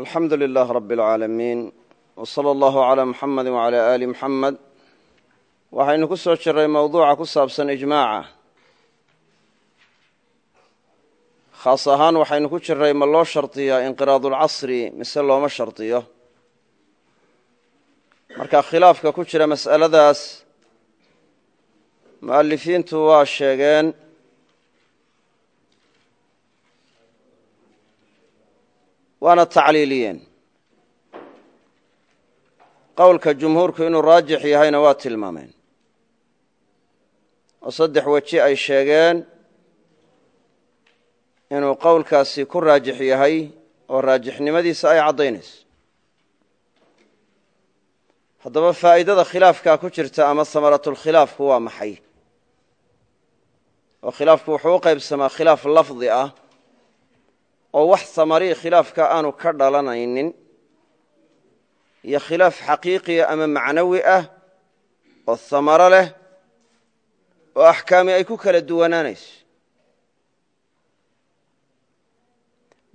alxamdu lilah rab اlcaalamiin w slى allahu عlى muxamadi wعalى ali muxamed waxaynu ku soo jiray mowduuca ku saabsan ijmaaca khaas ahaan waxaynu ku jiray ma loo shardiyaa inqiraad اlcasri mise looma shardiyo marka khilaafka ku jira mas'aladaas mu'alifiintu waa sheegeen waana tacliiliyeen. Qowlka jumhuurku inuu raajix yahayna waa tilmaameen. Oo saddex weji ay sheegeen inuu qowlkaasi ku raajix yahay oo raajixnimadiisa ay caddaynayso. Haddaba faa'iidada khilaafkaa ku jirta ama hamaratulkhilaafku waa maxay? Oo khilaafku wuxuu u qaybsamaa khilaaf lafdi ah oo wax samarii khilaafka aanu ka dhalanaynin iyo khilaaf xaqiiqiya ama macnawi ah oo samaro leh oo axkaami ay ku kala duwanaanayso.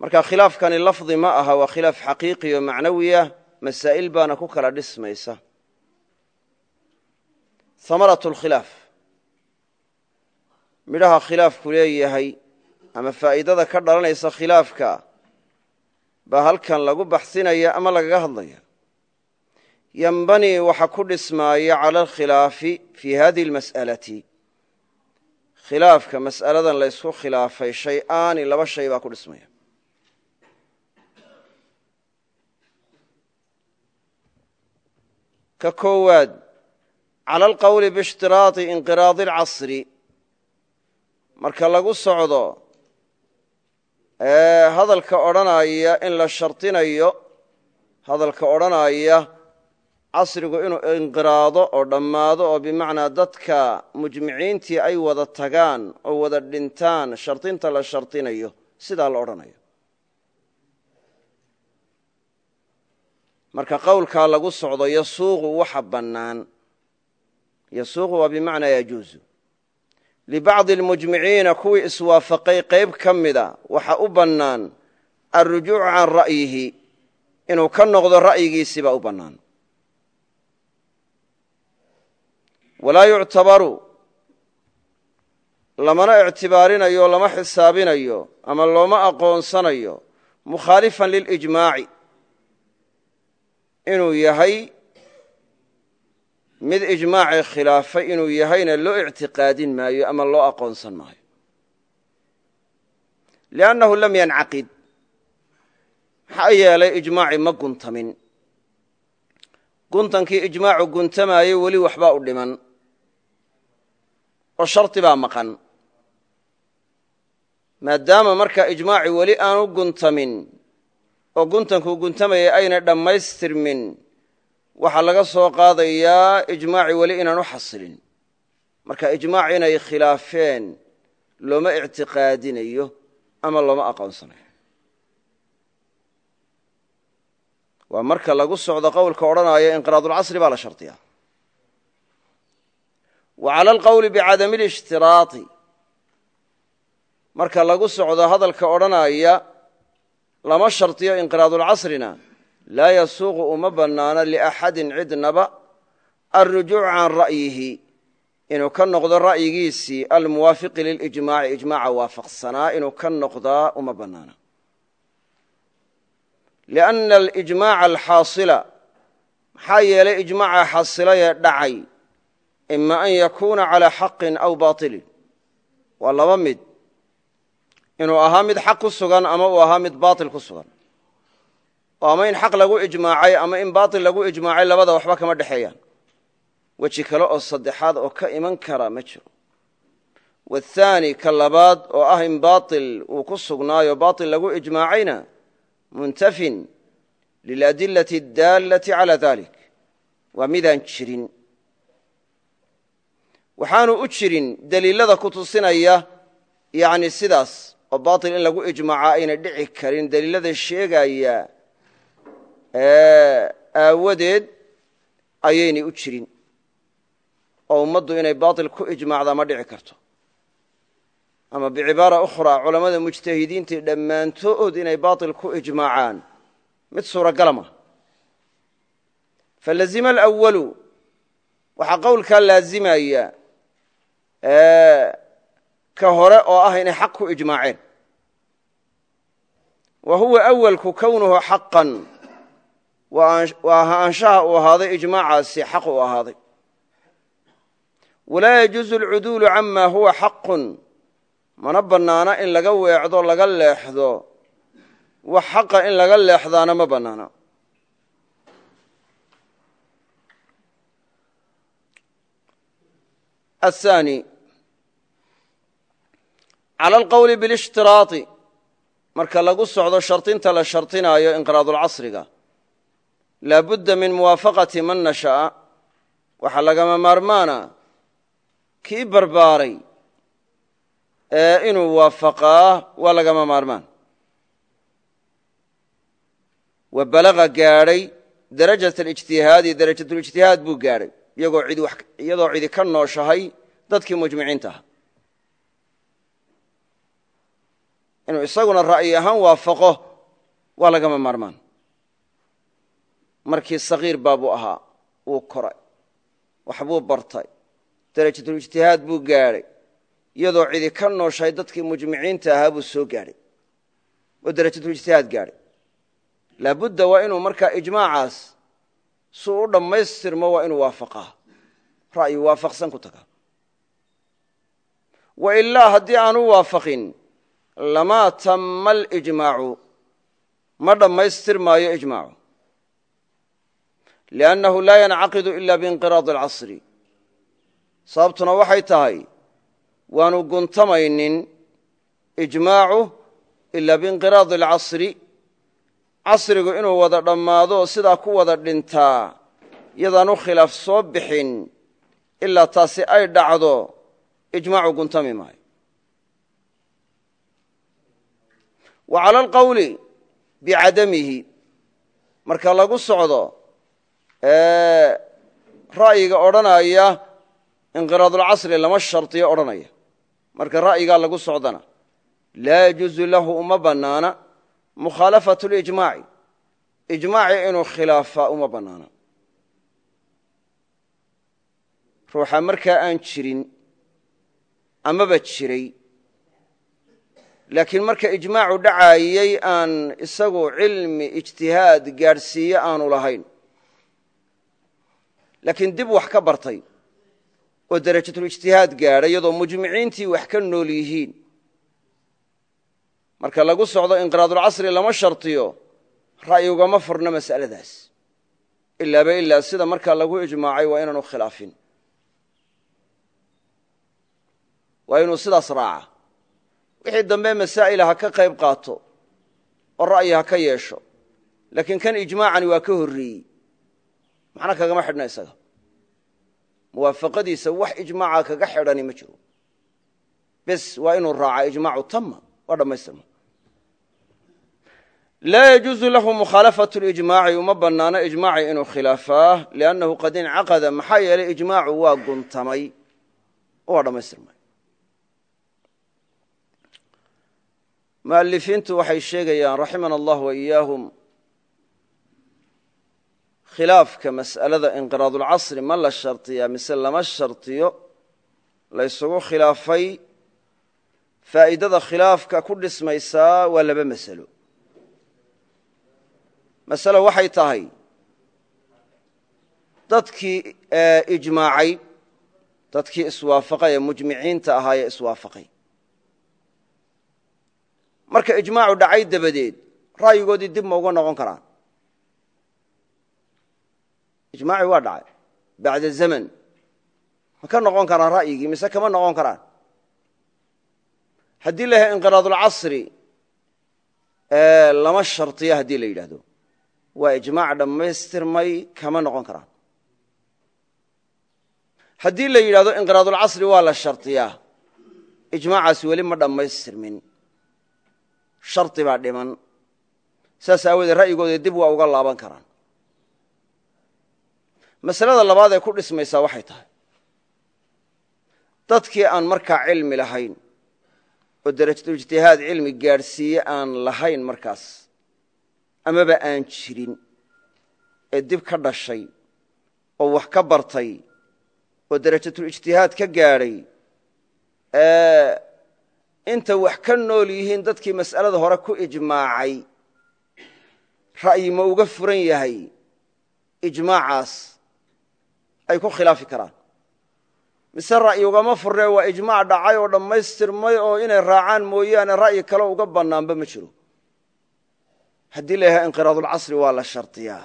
Marka khilaafkani lafdi ma aha waa khilaaf xaqiiqi oo macnawiya masaa'il baana ku kala dhismaysa. Hamaratu lkhilaaf midhaha khilaafku leeyahay ama faa'iidada ka dhalanaysa khilaafka baa halkan lagu baxsinaya ama lagaga hadlaya. Yembanii waxa ku dhismaaya cala alkhilaafi fii hadihi almas'alati. Khilaafka mas'aladan la ysku khilaafay shay-aani laba shay baa ku dhismaya. Ka koowaad cala alqowli biishtiraadi inqiraadi alcasri. Marka lagu socdo hadalka odhanaya in la shardinayo hadalka odhanaya casrigu inuu inqiraado oo dhammaado oo bimacnaa dadka mujmiciintii ay wada tagaan oo wada dhintaan shardinta la shardinayo sidaa la odhanayo. Marka qowlkaa lagu socdo yasuuqu waxa bannaan. Yasuuqu waa bimacnaa yajuuzu libacdi almujmiciina kuwii iswaafaqay qayb ka mida waxa u bannaan alrujuucu can ra'yihi inuu ka noqdo ra'yigiisiibaa u bannaan walaa yuctabaru lamana ictibaarinayo lama xisaabinayo ama looma aqoonsanayo mukhaalifan lilijmaaci inuu yahay mid ijmaacii khilaafay inuu yahayna loo ictiqaadin maayo ama loo aqoonsan maayo. Liannahu lam yancaqid maxaa yeelay ijmaacii ma guntamin. Guntankii ijmaacu guntamaayey weli waxbaa u dhiman. Oo shardi baa maqan. Maadaama marka ijmaaci weli aanu guntamin oo guntankuu guntamayay ayna dhammaystirmin waxaa laga soo qaadayaa ijmaaci weli inaan u xasilin. Marka ijmaac inay khilaafeen looma ictiqaadinayo ama looma aqoonsanayo. Waa marka lagu socdo qowlka odhanaya inqiraadulcasri baa la shardiya wa cala alqowli bicadami lishtiraai marka lagu socdo hadalka odhanaya lama shardiyo inqiraadulcasrina laa yasuuqu uma bannaano liaxadin cidnaba alrujuuc can ra'yihi inuu ka noqdo ra'yigiisii almuwaafiqi lilijmaaci ijmaaca waafaqsanaa inuu ka noqdaa uma bannaana. Lianna alijmaaca alxaasila maxaa yeelay ijmaaca xasilayee dhacay ima an yakuuna calaa xaqin aw baatilin. Waa laba mid. Inuu ahaa mid xaq ku sugan ama uu ahaa mid baatil ku sugan oo ama in xaq lagu ijmaacay ama in baatil lagu ijmaacay labada waxba kama dhexeeyaan weji kale oo saddexaad oo ka iman kara ma jiro. Wathaani ka labaad oo ah in baatil uu ku sugnaayo baatil lagu ijmaacayna muntafin liladillati addaallati calaa dalik waa midaan jirin. Waxaanu u jirin deliilada ku tusinaya yani sidaas oo baatil in lagu ijmaaca ayna dhici karin deliilada sheegaya aawadeed ayaynay u jirin. Oo ummaddu inay baatil ku ijmaacdaa ma dhici karto. Ama bicibaara ukhraa culammada mujtahidiintii dhammaantood inay baatil ku ijmaacaan mid suuragala maaha falazima alأwalu waxaa qowlkaa laazimaya ka hore oo ah inay xaq ku ijmaaceen. Wa huwa awalku kownuhu xaqan waa ha-anshaha uu ahaaday ijmaacaasi xaq uu ahaaday. Walaa yajuusu alcuduulu camaa huwa xaqun. Mana bannaana in laga weecdo laga leexdo. Wax xaqa in laga leexdaana ma bannaana. Aلthaani cala alqowli bilishtiraaطi marka lagu socdo shardinta la shardinaayo inqiraadulcasriga laabudda min muwaafaqati man nasha'a waxaa lagama maarmaana kii barbaaray ee inuu waafaqaa waa lagama maarmaan. Wa balaga gaadhay darajat alijtihaadi darajatulijtihaad buu gaadhay iyadoo cidi ka nooshahay dadkii mujmiciinta aha inuu isaguna ra'yi ahaan waafaqo waa lagama maarmaan markii sagiir baabuu ahaa wuu koray waxbuu bartay darajatulijtihaad buu gaadhay iyadoo cidi ka nooshahay dadkii mujmiciinta ahaa buu soo gaadhay oo darajatulijtihaad gaadhay. Laabudda waa inuu markaa ijmaacaas suu u dhammaystirmo waa inuu waafaqaa ra'yi waafaqsan ku taga wa ilaa haddii aanu waafaqin lamaa tamma alijmaacu ma dhammaystirmaayo ijmaacu liannahu laa yancaqidu ila biinqiraadi alcasri sababtuna waxay tahay waanu guntamaynin ijmaacu ila biinqiraadi alcasri casrigu inuu wada dhammaado sidaa ku wada dhintaa yadaanu khilaaf soo bixin ilaa taasi ay dhacdo ijmaacu guntami maayo wa cala alqowli bicadamihi marka lagu socdo ra'yiga odhanaya inqiraadulcasri lama shardiyo odhanaya. Marka ra'yigaa lagu socdana laa yajuuzu lahu uma bannaana mukhaalafatu lijmaaci. Ijmaaci inuu khilaafaa uma bannaana. Ruuxa markaa aan jirin amaba jiray laakiin marka ijmaacu dhacaayey aan isagu cilmi ijtihaad gaadhsiiye aanu lahayn laakiin dib wax ka bartay oo darajatulijtihaad gaadhay iyadoo mujmiciintii wax ka nool yihiin. Marka lagu socdo inqiraadulcasri lama shartiyo ra'yi ugama furno mas'aladaas. Ilaaba ilaa sida markaa lagu ijmaacay waa inaanu khilaafin. Waa inuu sidaas raaca. Wixii dambe masaa'ila ha ka qayb qaato oo ra'yi ha ka yeesho. Laakiin kan ijmaacani waa ka horreeyey maxna kagama xidhna isaga. Muwaafaqadiisa wax ijmaaca kaga xidhani ma jiro. Bes waa inuu raaca ijmaacu tama waa dhammaystirma laa yajuuzu lahu mukhaalafatu lijmaaci uma bannaano ijmaaci inuu khilaafaa liannahu qad incaqada maxaa yeelay ijmaacu waa guntamay waa dhammaystirmay. Mu'alifiintu waxay sheegayaan raximana allah wa iyaahum khilaafka mas'alada inqiraadulcasri ma la shardiyaa mise lama shardiyo laysugu khilaafay faa'iidada khilaafka ku dhismaysaa waa laba masalo. Masalo waxay tahay dadkii ijmaacay dadkii iswaafaqay ee mujmiciinta ahaa ee iswaafaqay. Marka ijmaacu dhacay dabadeed ra'yigoodii dib ma uga noqon karaan ijmaacii waa dhacay bacda zaman. Ma ka noqon karaan ra'yigii mise kama noqon karaan? Haddii la inqiraadulcasri lama shardiya haddii la yidhaahdo. Waa ijmaac dhammaystirmay kama noqon karaan. Haddii la yidhahdo inqiraadulcasri waa la shardiyaa ijmaacaasi weli ma dhammaystirmin. Shardi baa dhiman. Saas aawoodee ra'yigooda dib waa uga laaban karaan masalada labaad ee ku dhismaysaa waxay tahay. Dadkii aan markaa cilmi lahayn oo darajatulijtihaad cilmi gaadhsiiye aan lahayn markaas amaba aan jirin ee dib ka dhashay oo wax ka bartay oo darajatulijtihaad ka gaadhay inta wax ka nool yihiin dadkii mas'alada hore ku ijmaacay ra'yi ma uga furan yahay ijmaacaas ay ku khilaafi karaan. Mise ra'yi ugama furnee waa ijmaac dhacay oo dhammaystirmay oo inay raacaan mooyaane ra'yi kale uga bannaanba ma jiro. Haddii la yahay inqiraadulcasri waa la shardiyaa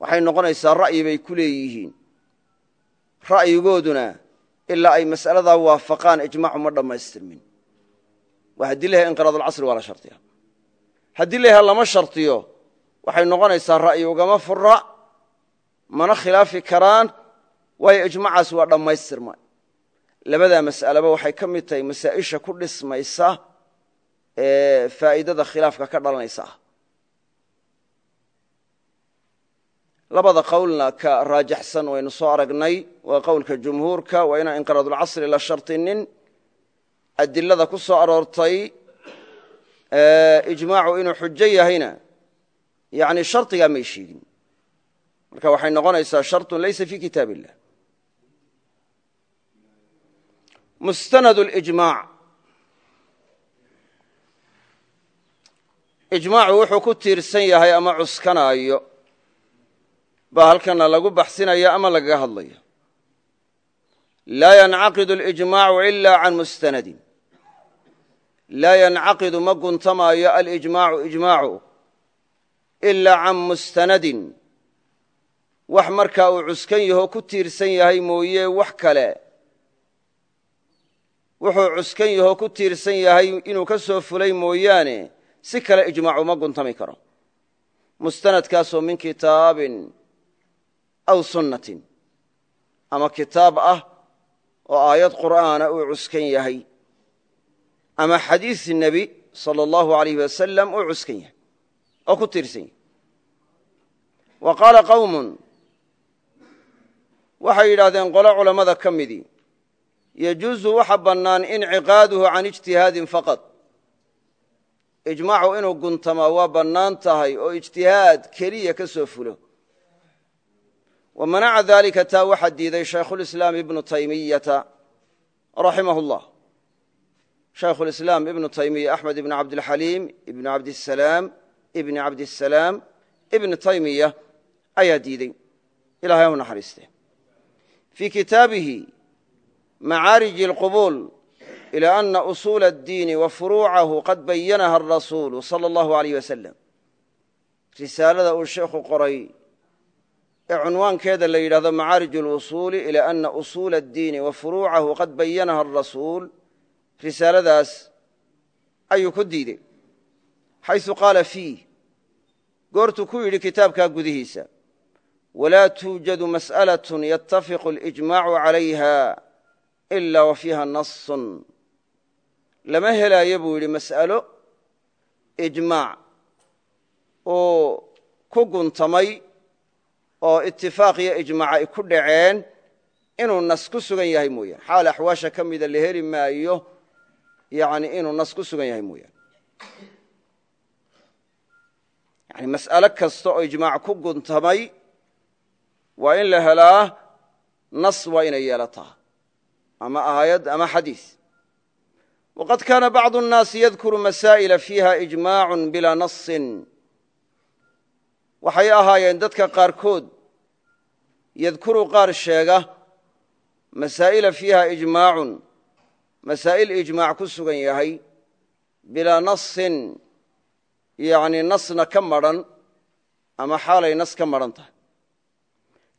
waxay noqonaysaa ra'yi bay ku leeyihiin. Ra'yigooduna ilaa ay mas'aladaa waafaqaan ijmaacu ma dhammaystirmin. Waa haddii la yahay inqiraadulcasri waa la shardiyaa haddii la lama shardiyo waxay noqonaysaa ra'yi ugama fura mana khilaafi karaan waayo ijmacaas waa dhammaystirma labadaa mas'aleba waxay ka mid tahay masaa'isha ku dhismaysa ee faa'iidada khilaafka ka dhalanaysa. Labada qowlna ka raajaxsan waynu soo aragnay waa qowlka jumhuurka waa inaan inqiraadulcasri la shartinin. Adilada ku soo aroortay ijmaacu inuu xujo yahayna yani shardigaa may sheegin marka waxay noqonaysaa sharطun laysa fi kitaab illah mustanad اlijmac ijmaacu wuxuu ku tiirsan yahay ama cuskanaayo baa halkana lagu baxsinaya ama lagaga hadlaya laa yancaqidu اlijmaacu ila can mustanadin laa yancaqidu ma guntamaayo alijmaacu ijmaacu ilaa can mustanadin wax markaa uu cuskan yahoo ku tiirsan yahay mooye wax kale. Wuxuu cuskan yahoo ku tiirsan yahay inuu ka soo fulay mooyaane si kale ijmaacu ma guntami karo. Mustanadkaasoo min kitaabin aw sunnatin. Ama kitaab ah oo aayad qur'aana uu cuskan yahay. Ama xadiis nebi sala allahu alayh wasalam uu cuskan yahay oo ku tiirsan yahay. Wa qaala qawmun waxay yidhaahdeen qolo culammada ka midii yejuusu waxa bannaan inciqaaduhu can ijtihaadin faqad. Ijmaacu inuu guntamaa waa bannaan tahay oo ijtihaad keliya ka soo fulo. Wa manaca daalika taa waxaa diiday shaykhulislaam ibnu taymiyata raximah اllah shaykhulislaam ibnu taymiya axmed ibn cabdilxaliim ibnu cabdisalaam ibni cabdisalaam ibni taymiya ayaa diidey ilahay u naxariiste fii kitaabihi macaariji اlqubuul ilى ana usuula اddiini wa furuucahu qad bayanaha arasuulu salى اllahu alayh wasalam risaalada uu sheekhu qoray ee cunwaankeeda la yidhahdo macaarij اlwusuuli ilى ana usuula اddiini wa furuucahu qad bayanaha arasuul risaaladaas ayuu ku diidey xaysu qaala fiih goortuu ku yidhi kitaabkaa gudihiisa walaa tuujadu mas'alaة yatafiqu اlijmaacu calayha ila wa fiiha nasun lama helaayo buu yidhi mas'alo ijmaac uu ku guntamay oo itifaaq iyo ijmaac ay ku dhaceen inuu nas ku sugan yahay mooyaan xaal axwaasha ka mida la heli maayo yani inuu nas ku sugan yahay mooyaan yani mas'alo kasta oo ku guntamay waa in la helaa nas waa inay yeelataa ama aayad ama xadiis. Waqad kaana bacdu الnaasi yadkuru masaa'ila fiiha ijmaacu bilaa nasin waxay ahaayeen dadka qaarkood yadkuru qaar sheega masaa'ila fiiha ijmaacun masaa'il ijmaac ku sugan yahay bilaa nasin yani nasna ka madrhan ama xaalay nas ka madrhan tahay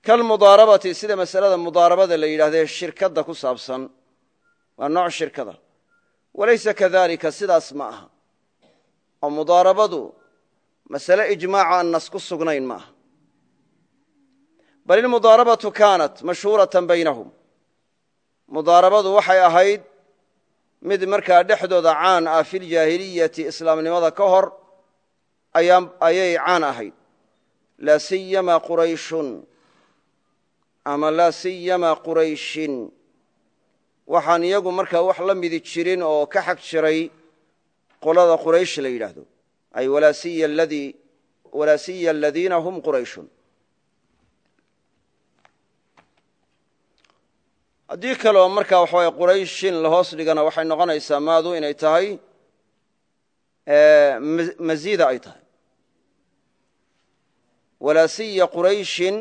kalmudaarabati sida masalada mudaarabada la yidhahdee shirkadda ku saabsan. Waa nooc shirkada. Walaysa kadalika sidaas ma aha. Oo mudaarabadu masale ijmaaca aan nas ku sugnayn ma aha. Bal ilmudaarabatu kaanat mashhuuratan baynahum. Mudaarabadu waxay ahayd mid markaa dhexdooda caan ah filjaahiliyati islaamnimada ka hor ayay caan ahayd. Laa siyama qurayshun ama laa siyama qurayshin. Waxaan iyagu markaa wax la midi jirin oo ka xag jiray qolada quraysh la yidhaahdo. Ay walaa siya aladiina hum qurayshun. Haddii kaleo markaa waxa waye qurayshin lahoos dhigana waxay noqonaysaa maadu inay tahay maziida ay tahay. Walaasiya qurayshin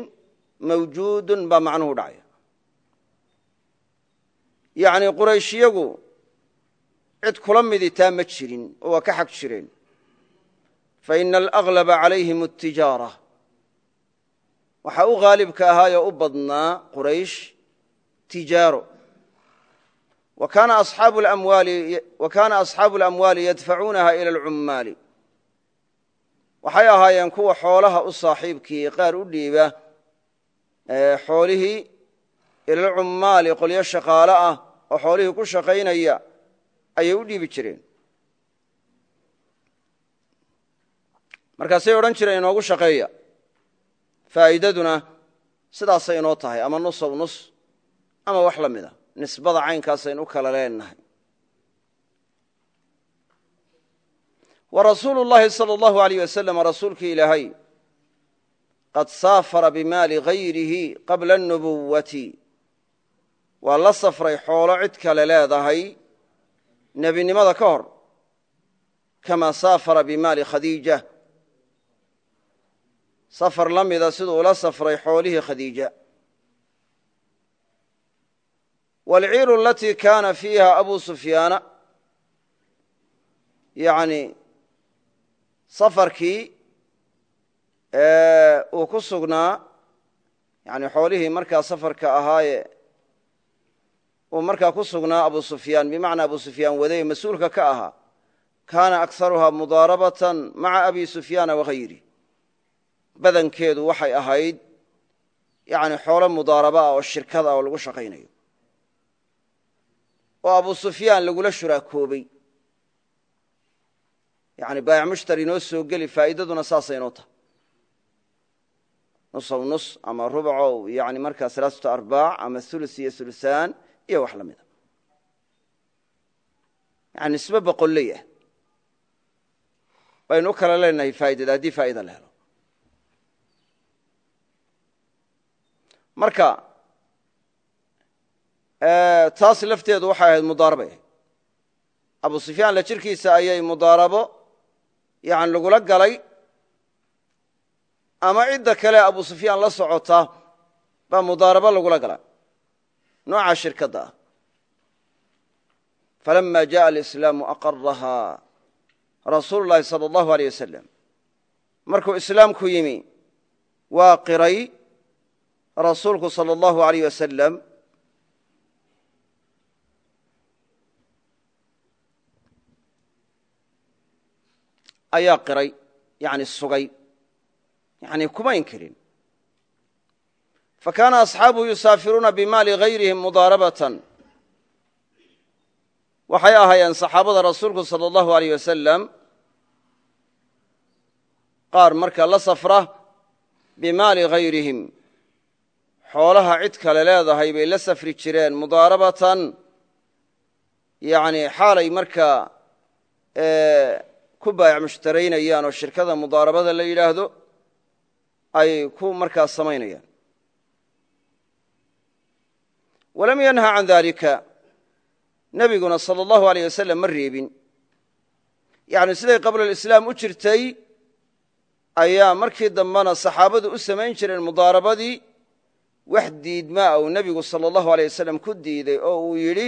mawjuudun baa macnuhu dhacaya. Yacni qurayshiyagu cid kula midi taa ma jirin oo waa ka xag jireen. Faina alaglaba calayhim atijaara waxaa u haalibka ahaayoo u badnaa quraysh tijaaro. Wa kaana asxaabu alamwaali yadfacuunaha ila alcummaali. Waxay ahaayeen kuwa xoolaha u saaxiibkii qaar u dhiiba xoolihii ilalcummaali qolyo shaqaale ah oo xoolihii ku shaqaynaya ayay u dhiibi jireen. Markaasay odhan jireen inoogu shaqeeya. Faa'iidaduna sidaasay inoo tahay ama nusow nus ama wax la a nisbada caynkaasaynu u kala leenahay wa rasuulu llaahi sala allahu alayh wasalam rasuulkii ilaahay qad saafara bimaali hayrihi qabla anubuwati waa la safray xoolo cid kale leedahay nebinimada ka hor kamaa saafara bimaali khadiija. Safar la mida siduu ula safray xoolihii khadiija. Waalciiru alatii kaana fiiha abu sufyaana yani safarkii uu ku sugnaa yani xoolihii markaa safarka ahaaye uu markaa ku sugnaa abu sufyaan. Bimacnaa abu sufyaan waday mas'uulka ka ahaa. Kaana akharuhaa mudaarabatan maca abi sufyaana wahayri badankeedu waxay ahayd yani xoolo mudaaraba ah oo shirkad ah oo lagu shaqaynayo. Oo abu sufyaan lagula shuraakoobay yani baayac mushtari inoo soo geli faa'iidaduna saasay inoo tahay nusow nus ama rubcow yani markaa salaasatu arbaac ama hulus iyo hulusaan iyo wax la yani nisbe boqolley baynu u kala leenahay faa'idada haddii faa'ida la helo marka taas lafteedu waxay ahayd mudaarabay abu sufyaan la jirkiisa ayay mudaarabo yani lagula galay ama cidda kale abu sufyaan la socota baa mudaarabo lagula gala nooca shirkadda ah falama jaءa alislaamu aqaraha rasuulu llahi salى allahu aleyh wasalam markuu islaamku yimi waa qiray rasuulku salى allahu aleyh wasalam ayaa qiray yani sugay yani kuma inkirin fakaana asxaabuhu yusaafiruuna bimaali hayrihim mudaarabatan. Waxay ahaayeen saxaabada rasuulku salى allahu aleyh wasalam qaar marka la safra bimaali hayrihim xoolaha cid kale leedahay bay la safri jireen mudaarabatan. Yani xaalay markaa ku baayac mushtaraynayaan oo shirkada mudaarabada la yidhaahdo ay ku markaa samaynayaan. Walam yanha can dalika nebiguna salى allahu aleyh wasalam ma reebin. Yani siday qablalislaam u jirtay ayaa markii dambena saxaabadu u samayn jireen mudaarabadii wax diidmaa uu nebigu salى allahu aleyh wasalam ku diiday oo uu yidhi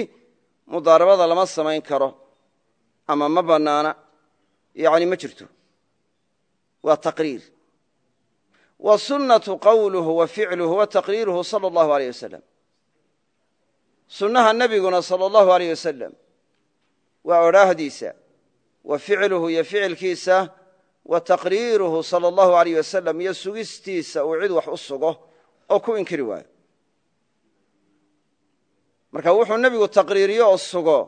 mudaarabada lama samayn karo ama ma bannaana. Yani ma jirto. Waa taqriir wasunnatu qowluhu wa ficluhu wa taqriiruhu sala allahu aleyh wasalam sunnaha nebiguna sala allahu aleyh wasalam waa odhaahdiisa wa ficluhu iyo ficilkiisa wa taqriiruhu sala allahu aleyh wasalam iyo sugistiisa uu cid wax u sugo oo ku inkiri waayo. Marka wuxuu nebigu taqriiriyo oo sugo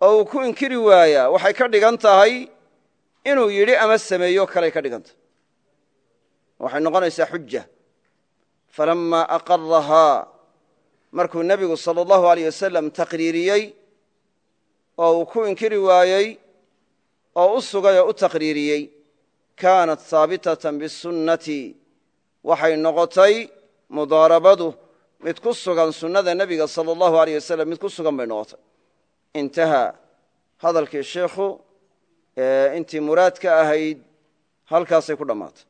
oo uu ku inkiri waayaa waxay ka dhigan tahay inuu yidhi ama sameeyo kaley ka dhigan tahay waxay noqonaysaa xuja falamma aqarahaa markuu nebigu salى allahu aleyh wasalam taqriiriyey oo uu ku inkiri waayey oo u sugay oo u taqriiriyey kaanat haabitatan bisunnati waxay noqotay mudaarabadu. Mid ku sugan sunnada nebiga sala allahu aleyh wasalam mid ku sugan bay noqotay. Intahaa hadalkii sheikhu intii muraadka ahayd halkaasay ku dhammaatay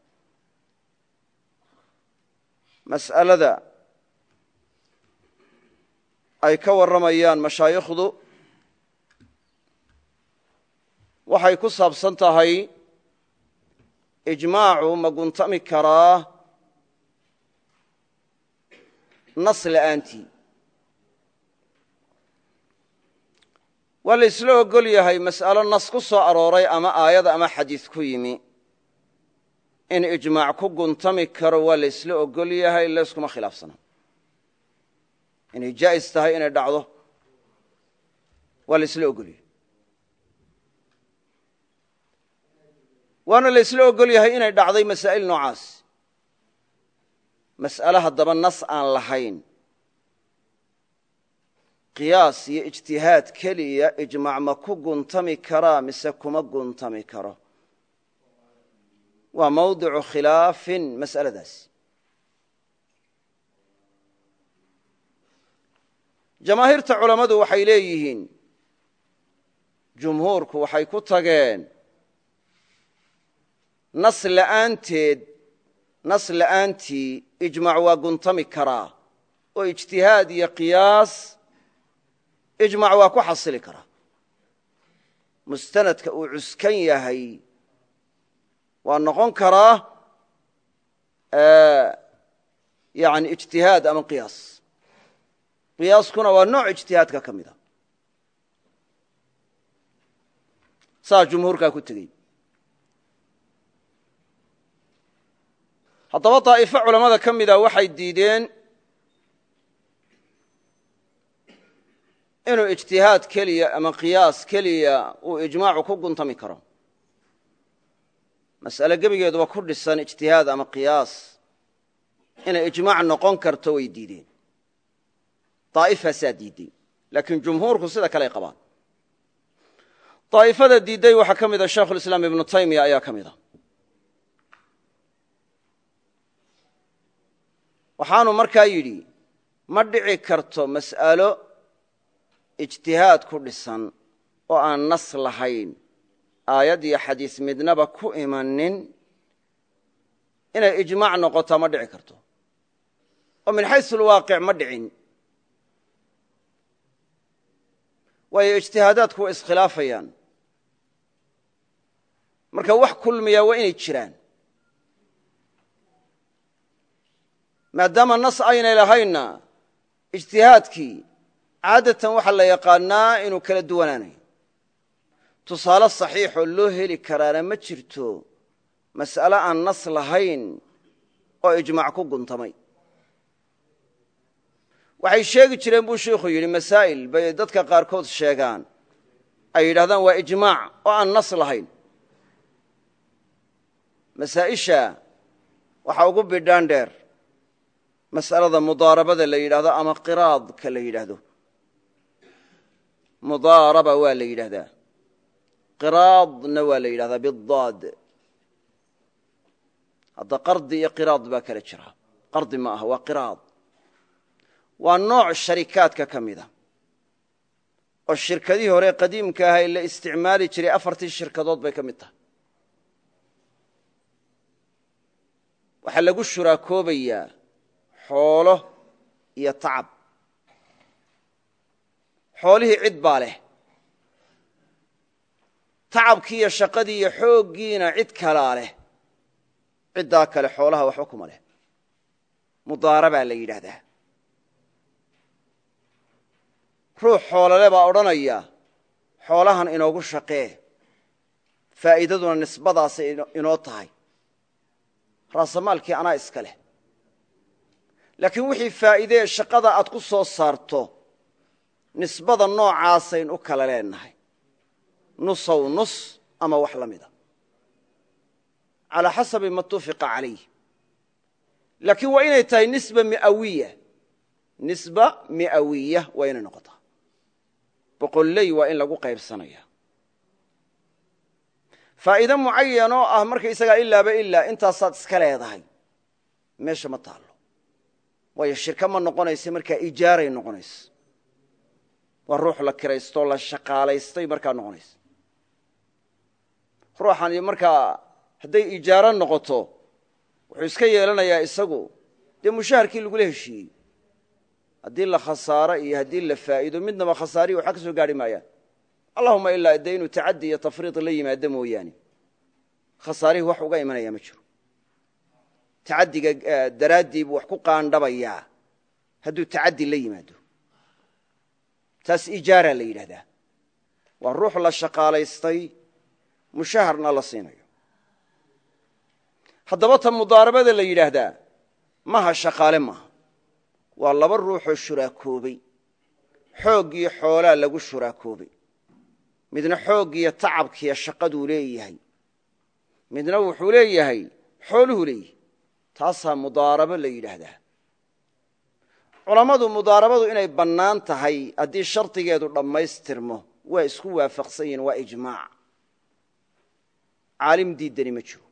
mas'alada ay ka warramayaan mashaayikhdu waxay ku saabsan tahay ijmaacu ma guntami karaa nas la'aantii waa la isla ogol yahay mas'alo nas ku soo arooray ama aayad ama xadiis ku yimi in ijmaac ku guntami karo waa la isla ogol yahay layskuma khilaafsana inay jaa'is tahay inay dhacdo waa la isla ogol yahay. Waana la isla ogol yahay inay dhacday masaa'il noocaas. Mas'ale haddaba nas aan lahayn. Qiyaas iyo ijtihaad keliya ijmaac ma ku guntami karaa mise kuma guntami karo waa mawdicu khilaafin mas'aladaasi jamaahiirta culammadu waxay leeyihiin jumhuurku waxay ku tageen nas la'aanteed nas la'aantii ijmaac waa guntami karaa oo ijtihaad iyo qiyaas ijmac waa ku xasili karaa. Mustanadka uu cuskan yahay waa noqon karaa yani ijtihaad ama qiyaas. Qiyaaskuna waa nooc ijtihaadka ka mida saa jumhuurkaa ku tegey. Haddaba daa'ifo culammada ka mida waxay diideen inuu ijtihaad keliya ama qiyaas keliya uu ijmaacu ku guntami karo mas'ale gebigeeduba ku dhisan ijtihaad ama qiyaas. Inay ijmaac noqon karto way diideen. Daa'ifaasaa diidey laakiin jumhuurku sida kaley qabaan. Daa'ifada diidday waxaa ka mida shaikhulislaam ibnu taymiya ayaa ka mida waxaanu markaa yidhi ma dhici karto mas'alo ijtihaad ku dhisan oo aan nas lahayn aayad iyo xadiis midnaba ku imanin inay ijmaac noqotaa ma dhici karto. oo min xaysu lwaaqic ma dhicin. Waayo ijtihaadaadku way iskhilaafayaan. Marka wax kulmiyaa waa inay jiraan. Maadaama nas aynay lahaynna ijtihaadkii caadatan waxaa la yaqaanaa inuu kala duwanaanayo tusaale saxiixoo loo heli karaana ma jirto mas'ale aan nas lahayn oo ijmaac ku guntamay. Waxay sheegi jireen buu shiikhu yidhi masaa'il bay dadka qaarkood sheegaan. Ay yidhahdaan waa ijmaac oo aan nas lahayn. Masaa'isha waxaa ugu bidhaan dheer mas'alada mudaarabada la yidhahdo ama qiraadka la yidhaahdo. Mudaaraba waa la yidhahdaa qiraadna waa la yidhahdaa bidaad hadda qardi iyo qiraad baa kala jira. Qardi ma aha waa qiraad. Waa nooc sharikaadka ka mida oo shirkadihii hore qadiimka aha ee la isticmaali jiray afartii shirkadood bay ka mid tahay. Waxaa lagu shuraakoobayaa xoolo iyo tacab. Xoolihii cid baa leh tacabkii iyo shaqadii iyo xooggiina cid kalaa leh ciddaa kale xoolaha waxba kuma leh. Mudaarabaa la yidhaahdaa. Ruux xoolole baa odhanaya xoolahan inoogu shaqee faa'iidaduna nisbadaasay inoo tahay. Raasamaalkii anaa iska leh. Laakiin wixii faa'iidee shaqada aad ku soo saarto nisbada noocaasayn u kala leenahay nusow nus ama wax la mida. Calaa xasabi ma tufiqa calayh laakiin waa inay tahay nisba miawiya nisba mi'awiya waa inay noqotaa. Boqolley waa in lagu qaybsanaya. Faa'iide mucayan oo ah markaysagaa ilaaba ilaa intaasaad iska leedahay meesha ma taallo. Waayo shirka ma noqonaysa markaa ijaaray noqonaysa waa ruux la kiraystoo la shaqaalaystay ruuxan markaa hadday ijaaro noqoto wuxuu iska yeelanayaa isagu dee mushaharkii lagula heshiiyey? Haddii la khasaaro iyo haddii la faa'iido midnaba khasaariya waxba ka soo gaari maayaan allahuma ilaa dee inuu tacadi iyo tafriid la yimaado mooyaane. Wax uga imanaya ma jiro. Tacadiga daraaddii buu wax ku qaandhabayaa hadduu tacadi la yimaado. Taas ijaara la yidhahdaa. Waa ruux la shaqaalaystay mushaharna la siinayo. Haddaba ta mudaarabada la yidhaahdaa maha shaqaale maaha waa laba ruuxoo shuraakoobay xooggiyo xoolaa lagu shuraakoobay midna xooggiyo tacabkiyo shaqaduu leeyahay. Midna wuxuu leeyahay xooluhu leeyahay. Taasaa mudaarabo la yidhaahdaa. Culammadu mudaarabadu inay bannaan tahay haddii shardigeedu dhammaystirmo waa isku waafaqsan yihiin waa ijmaac caalim diiddani ma jiro.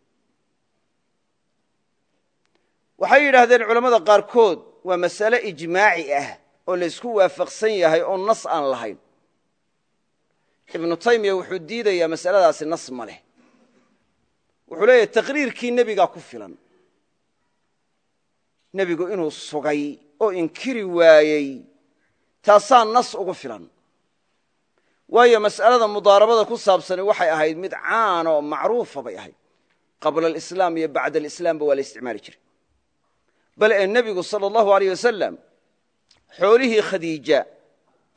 Waxay yidhaahdeen culammada qaarkood waa masale ijmaaci ah oo la ysku waafaqsan yahay oo nas aan lahayn. Ibnu taymiya wuxuu diidayaa masaladaasi nas ma leh. Wuxuu leeyahay taqriirkii nebigaa ku filan. Nebigu inuu sugay oo inkiri waayey. Taasaa nas ugu filan waayo mas'alada mudaarabada ku saabsani waxay ahayd mid caan oo macruufa bay ahayd. Qabla alislaam iyo bacda alislaamba waa la isticmaali jiray. Bal ee nebigu sala allahu aleyh wasalam xoolihii khadiija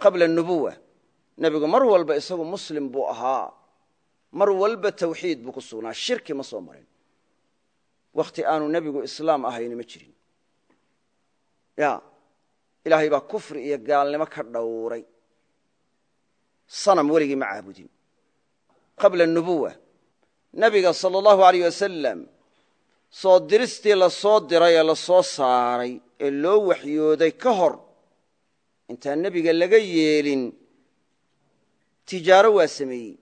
qabla anubuwa nebigu mar walba isagu muslim buu ahaa. Mar walba tawxiid buu ku sugnaa shirki ma soo marin. Wakhti aanu nebigu islaam ahayni ma jirin. Ya ilaahay baa kufri iyo gaalnimo ka dhowray sanam weligii ma caabudin. Qabla anubuwa nebiga sala allahu aleyh wasalam soo diristii la soo diray ee la soo saaray ee loo waxyooday ka hor intaan nebiga laga yeelin tijaaro waa sameeyey.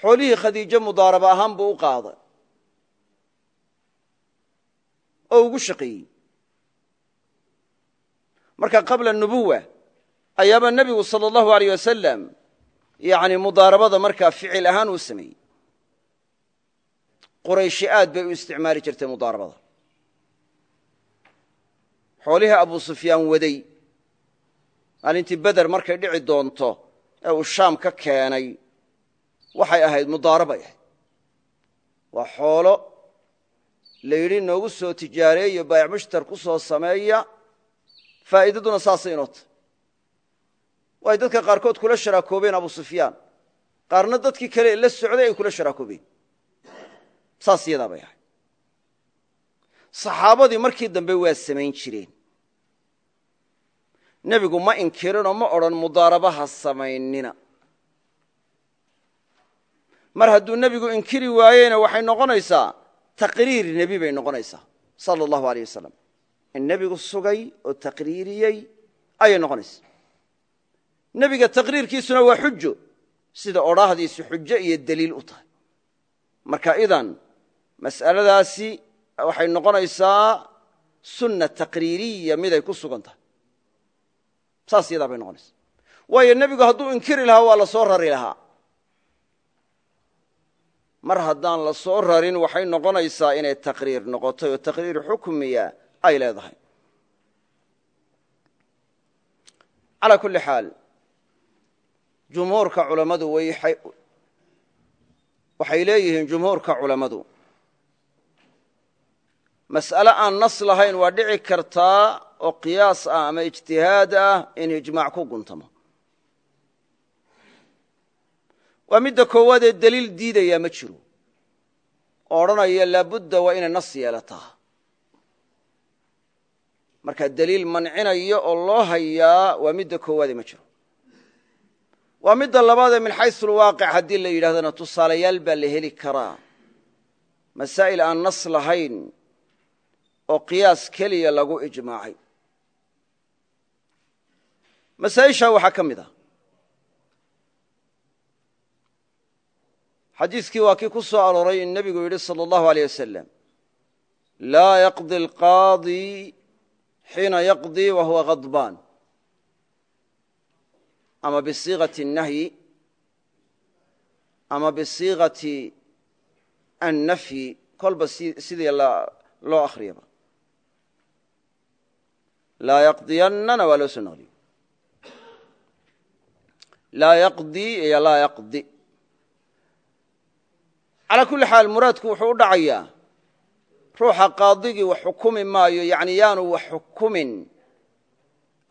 Xoolihii khadiijo mudaaraba ahaan buu u qaaday oo ugu shaqeeyey. Marka qabla nubuwa ayaaba nebigu sala allahu aleyh wasalam yani mudaarabada markaa ficil ahaan uu sameeyey qurayshi aad bay u isticmaali jirtay mudaarabada. Xoolihii abu sufyaan waday. Maalintii beder markay dhici doonto ee uu shaam ka keenay waxay ahayd mudaarabay ahayd. Waa xoolo la yidhi noogu soo tijaareeyo baayac mushtar ku soo sameeya faa'iidaduna saasay inoo tahy waay dadka qaarkood kula sharaakoobeen abu sufyaan qaarna dadkii kale la socday ay kula sharaakoobeen saas iyadaa bay ahayd. Saxaabadii markii dambe waa samayn jireen. Nebigu ma inkirinoo ma odhan mudaarabaha samaynina. Mar hadduu nebigu inkiri waayeyna waxay noqonaysaa taqriir nebi bay noqonaysaa sala allahu aleyh wasalam in nebigu sugay oo taqriiriyey ayay noqonaysaa nebiga taqriirkiisuna waa xujo sida odhaahdiisu xujo iyo deliil u tahay. Marka idan mas'aladaasi waxay noqonaysaa sunna taqriiriya miday ku sugan tahay. Saas yadaa bay noqonaysaa. Waayo nebigu hadduu inkiri lahaa waa la soo rari lahaa. Mar haddaan la soo rarin waxay noqonaysaa inay taqriir noqotay oo taqriir xukmiya ay leedahay. Calaa kulli xaal jumhuurka culammadu waxay leeyihiin jumhuurka culammadu. Mas'ale aan nas lahayn waa dhici kartaa oo qiyaas ah ama ijtihaad ah in ijmaac ku guntamo. Waa midda koowaadee deliil diidayaa ma jiro. Oo odhanaya laabudda waa inay nas yeelataa. Marka deliil mancinaya oo loo hayaa waa midda koowaadee ma jiro waa midda labaadee min xaysu lwaaqic haddii la yidhahdana tusaalayaal baa la heli karaa. Masaa'il aan nas lahayn oo qiyaas keliya lagu ijmaacay. Masaa'ishaa waxaa ka mid ah. Xadiiskii waa kii ku soo arooray in nebigu yidhi salى اllahu aleyh wasalam laa yaqdi alqaadi xiina yaqdi wa huwa ama bisiiqati الnahyi ama bisiiqati annafyi kolba sidii loo akhriyaba laa yaqdiyannana waa loo soo naqliye laa yaqdi iyo laa yaqdi calaa kulli xaal muraadku wuxuu u dhacayaa ruuxa qaadigii wax xukumi maayo yani yaanu wax xukumin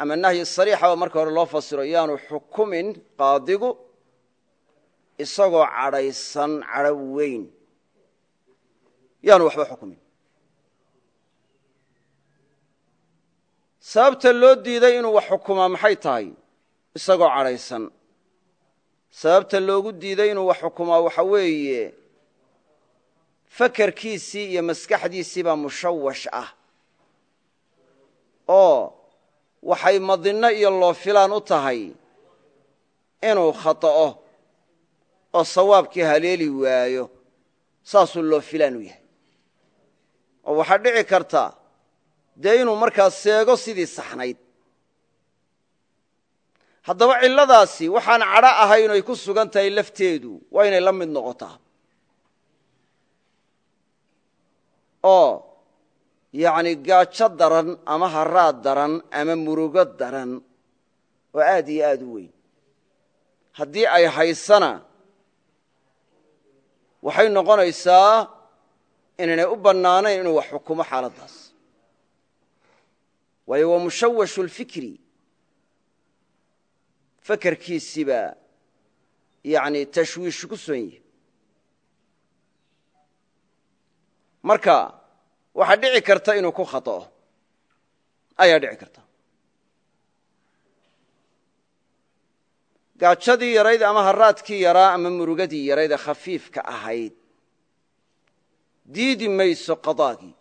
ama nahyi sariixaba marka hore loo fasiro yaanu xukumin qaadigu isagoo cadhaysan cadho weyn. Yaanu waxba xukumin. Sababta loo diiday inuu wax xukumaa maxay tahay? Isagoo cadhaysan. Sababta loogu diiday inuu wax xukumaa waxa weeye fakarkiisii iyo maskaxdiisii baa mushawash ah. Oo waxay madinno iyo loo filaan u tahay inuu khata'o oo sawaabkii haleeli waayo saasuu loo filaan u yahay. Oo waxaa dhici karta dee inuu markaa seego sidii saxnayd. Haddaba cilladaasi waxaan cadho ahayn ay ku sugan tahay lafteedu waa inay la mid noqotaa. Oo yacni gaajo daran ama haraad daran ama murugo daran oo aad iyo aad u weyn. Haddii ay haysana waxay noqonaysaa inaynay u bannaanayn inuu wax xukumo xaaladdaas. Waayo waa mushawashu lfikri fakerkiisii baa yani tashwiish ku son yihi marka waxaa dhici karta inuu ku khata'o ayaa dhici karta. Gaajadii yarayd ama haraadkii yaraa ama murugadii yarayd ee khafiifka ahayd. Diidi mayso qadaagii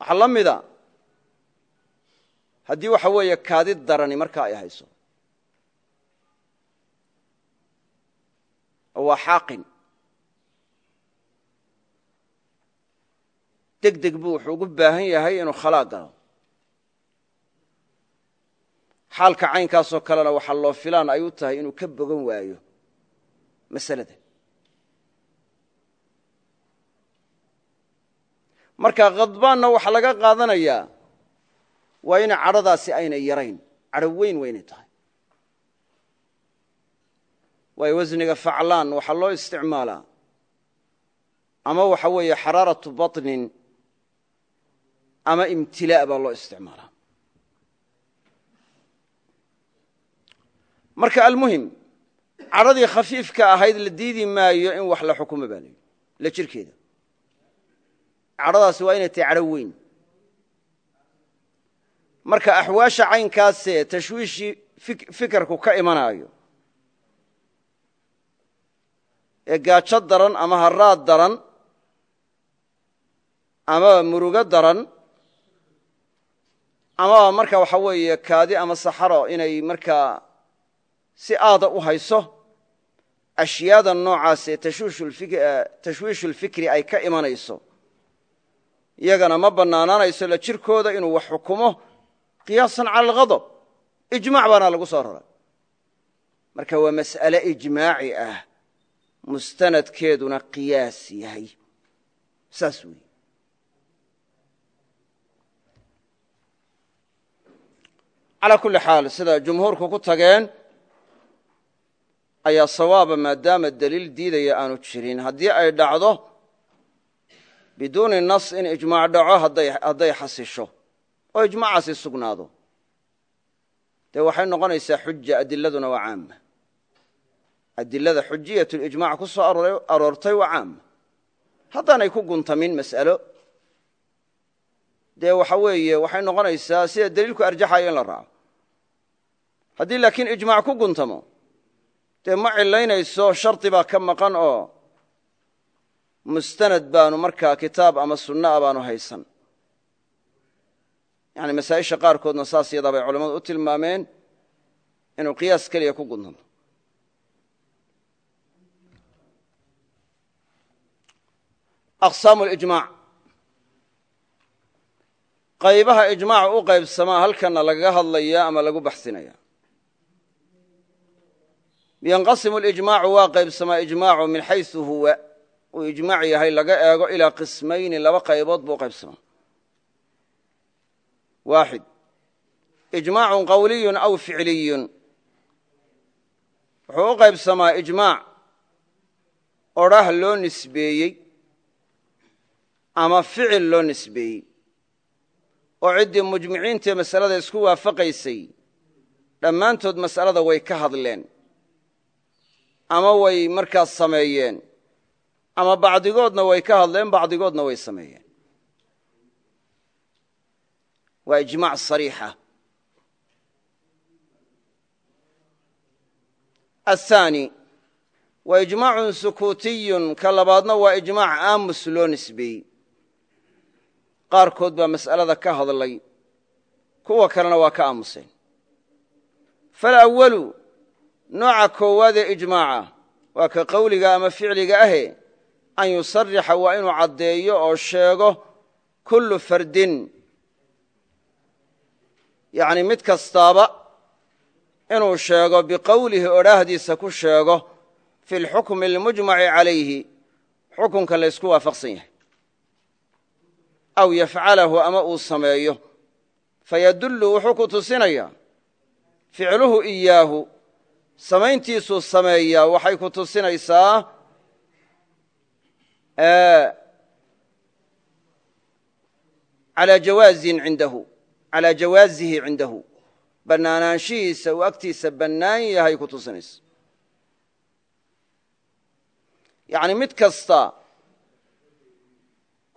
waxaa la mida haddii waxa weeye kaadid darani markaa ay hayso oo waa xaaqin deg deg buu wuxuu ugu baahan yahay inuu khalaa galo xaalka caynkaasoo kalena waxaa loo filaan ay u tahay inuu ka bogan waayo masalada marka khadbaanna waxaa laga qaadanayaa waa ina cadhadaasi aynay yarayn cadho weyn waa inay tahay waayo wasniga faclaan waxaa loo isticmaalaa. Ama waxa weeye xaraaratu baطnin ama imtilaa' baa loo isticmaalaa. Marka almuhim cadhadii khafiifka ahayd la diidi maayo in wax la xukumo baa layihi la jirkeeda. Cadhadaasi waa inay tahay cadho weyn. Marka axwaasha caynkaasee tashwiishii fikirku ka imanaayo ee gaajo daran ama haraad daran ama murugo daran ama marka waxa weeye kaadi ama saxaro inay markaa si aada u hayso ashyaada noocaasee tashwiishulfikri ay ka imanayso. Iyagana ma bannaanaanayso la jirkooda inuu wax xukumo qiyaasan cala alghadab. Ijmac baana lagu soo raray marka waa mas'ale ijmaaci ah mustanadkeeduna qiyaas yahay. Saas weeye calaa kulli xaal sida jumhuurku ku tageen ayaa sawaaba maadaama deliil diidaya aanu jirin. Haddii ay dhacdo biduuni nas in ijmaac dhaco hadday xasisho oo ijmaacaasi sugnaado. Dee waxay noqonaysaa xuja adiladuna waa caama adilada xujiyat lijmac ku soo aroortay waa caama haddaanay ku guntamin mas'alo. Dee waxa weeye waxay noqonaysaa sida deliilku arjaxayo in la raaco. Haddii laakiin ijmac ku guntamo dee ma cilaynayso shardi baa ka maqan oo mustanad baanu markaa kitaab ama sunna'a baanu haysan. Yani masaa'isha qaarkoodna saas yadaa bay culammadu u tilmaameen inuu qiyaas keliya ku gudnado aqsaamu lijmac qaybaha ijmaacu u qaybsamaa halkana lagaga hadlaya ama lagu baxsinaya yanqasimu lijmaacu waa qaybsamaa ijmaacu min xaysu huwa. Uu ijmaac yahay laga eego ilaa qismayni laba qaybood buu qaybsamaa. Waaxid. Ijmaacun qawliyun aw ficliyun. Wuxuu u qaybsamaa ijmaac. Odhah loo ama ficil loo nisbeeyey. oo ciddii mujmiciintae masalada isku waafaqaysay dhammaantood mas'alada way ka hadleen ama way markaas sameeyeen ama bacdigoodna way ka hadleen bacdigoodna way sameeyeen. Waa ijmaac sariixa. Athaani waa ijmaacun sukuutiyun ka labaadna waa ijmaac aamus loo nisbeeyey qaarkood baa mas'alada ka hadlay kuwa kalena waa ka aamuseen. Falawalu nooca koowaad ee ijmaaca waa ka qowliga ama ficliga ahe an yusarixa waa inuu caddeeyo oo sheego kullu fardin. Yani mid kastaaba inuu sheego biqowlihi odhaahdiisa ku sheego fi lxukmi almujmaci calayhi xukunka laysku waafaqsan yahay aw yafcalahu ama uu sameeyo fayadullu wuxuu ku tusinayaa ficluhu iyaahu samayntiisuu sameeyaa waxay ku tusinaysaa alaa jawaazin cindahu calaa jawaazihi cindahu bannaanaanshihiisa uu agtiisa bannaan yahay ku tusinaysa. Yacni mid kasta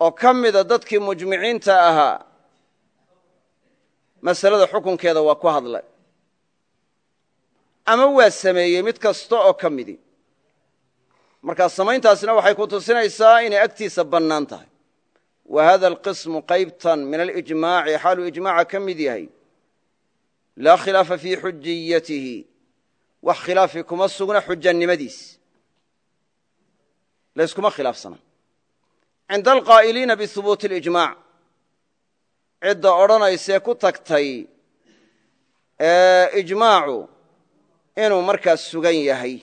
oo ka mida dadkii mujmiciinta ahaa masalada xukunkeeda waa ku hadlay. Ama waa sameeyey mid kasta oo ka midi. Markaa samayntaasina waxay ku tusinaysaa inay agtiisa bannaan tahay. Wa hada alqismu qaybtan min alijmaaci xaaluu ijmaaca ka mid yahay. Laa khilaafa fii xujiyatihi wax khilaafi kuma sugna xujannimadiis layskuma khilaafsana cinda alqaa'iliina bihubuuti اlijmac cidda odhanaysee ku tagtay ijmaacu inuu markaas sugan yahay.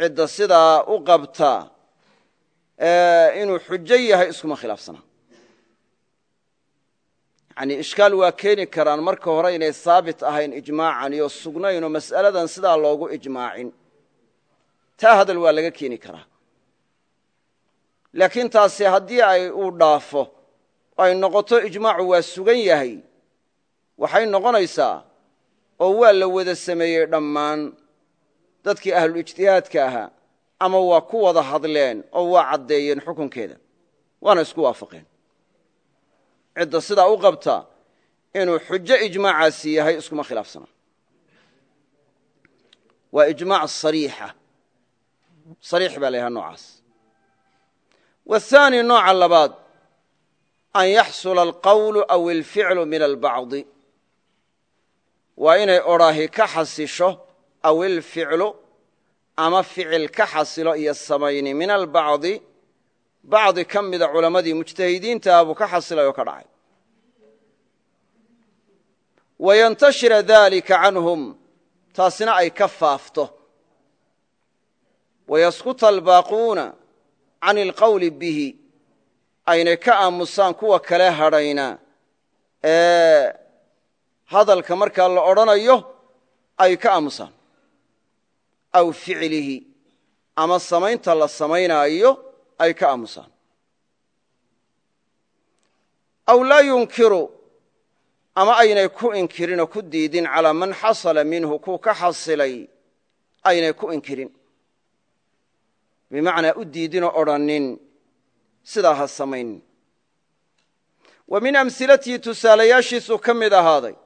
cidda sidaa u qabta inuu xujo yahay iskuma khilaafsana. Yani ishkaal waa keeni karaan marka hore inay haabit ahayn ijmaacan iyo sugnaynoo mas'aladan sidaa loogu ijmaacin. Taa hadal waa laga keeni karaa laakiin taasi haddii ay uu dhaafo ay noqoto ijmaacu waa sugan yahay. Waxay noqonaysaa oo waa la wada sameeyey dhammaan dadkii ahlulijtihaadka ahaa ama waa ku wada hadleen oo waa caddeeyeen xukunkeeda. Waana isku waafaqeen. Cidda sidaa u qabta inuu xujo ijmaacaasi yahay iskuma khilaafsana waa ijmaac sariixa. Sariix baa la yhaha noocaas wاthaani nooca labaad an yaxsula alqawlu aw ilficlu min albacdi. Waa inay odhaahi ka xasisho aw ilficlu ama ficil ka xasilo iyo samayni min albacdi. Bacdi ka mida culammadii mujtahidiintaah buu ka xasilay oo ka dhacay. Wayantashira dalika canhum taasina ay ka faafto. Wayaskuta albaaquuna can ilqowli bihi aynay ka aamusaan kuwa kale hadhayna. Ee hadalka markaa la odhanayo ay ka aamusaan. Aw ficlihi ama samaynta la samaynaayo ay ka aamusaan. Aw laa yunkiru ama aynay ku inkirinoo ku diidin calaa man xasala minhu kuu ka xasilay aynay ku inkirin bimacnaa u diidinoo odhannin sidaa ha samaynin wa min amhilatihi tusaalayaashiisuu ka mid ahaaday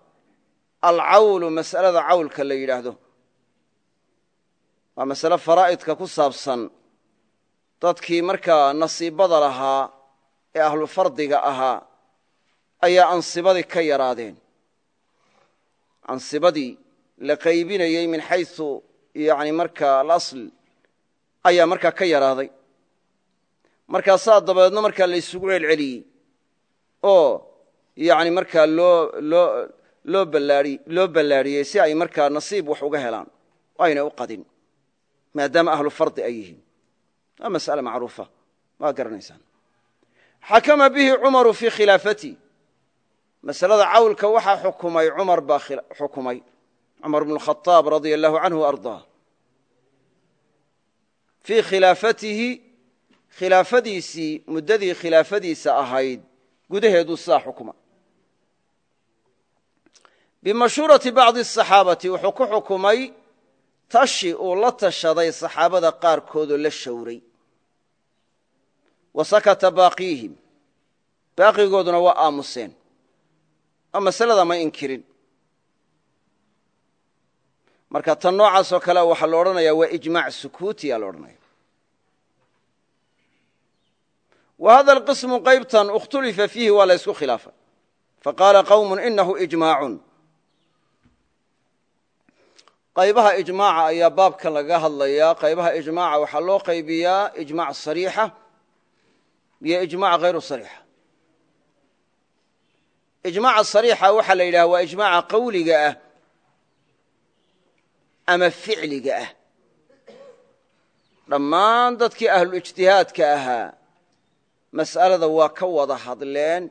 alcawlu mas'alada cawlka la yidhaahdo. Waa masale faraa'idka ku saabsan dadkii markaa nasiibada lahaa ee ahlu fardiga ahaa ayaa ansibadii ka yaraadeen. Ansibadii la qaybinayey min xaysu yani markaa alasl ayaa markaa ka yaraaday. Markaasaa dabeedna markaa la ysugu celceliyey oo yani markaa loo ballaadhiyey si ay markaa nasiib wax uga helaan aynay u qadin maadaama ahlu fardi ay yihiin. Waa mas'ale macruufa waa garanaysaan. Xakama bihi cumaru fii khilaafati. Masalada cawlka waxaa xukumay cumar baa xukumay. Cumar bnu khaaab radia allahu canhu ardaa fii khilaafatihi khilaafadiisii muddadii khilaafadiisa ahayd gudaheeduu sidaa xukuma. Bimashuurati bacdi asaxaabati wuxuu ku xukumay tashi uu la tashaday saxaabada qaarkoodoo la shawray. Wa sakata baaqiihim baaqigooduna waa aamuseen. Oo masalada ma inkirin marka tan noocaasoo kale waxaa la odhanaya waa ijmaac sukuutiya la odhanaya wa hada alqismu qaybtan ikhtulifa fiihi waa la ysku khilaafay faqaala qawmu inahu ijmaacun. Qaybaha ijmaaca ayaa baabkan lagaga hadlayaa. Qaybaha ijmaaca waxaa loo qaybiyaa ijmaac sariixa iyo ijmaac hayru sariixa. Ijmaaca sariixa waxaa la yidhaha waa ijmaaca qawliga ah ama ficliga ah. Dhammaan dadkii ahlulijtihaadka ahaa mas'alada waa ka wada hadleen.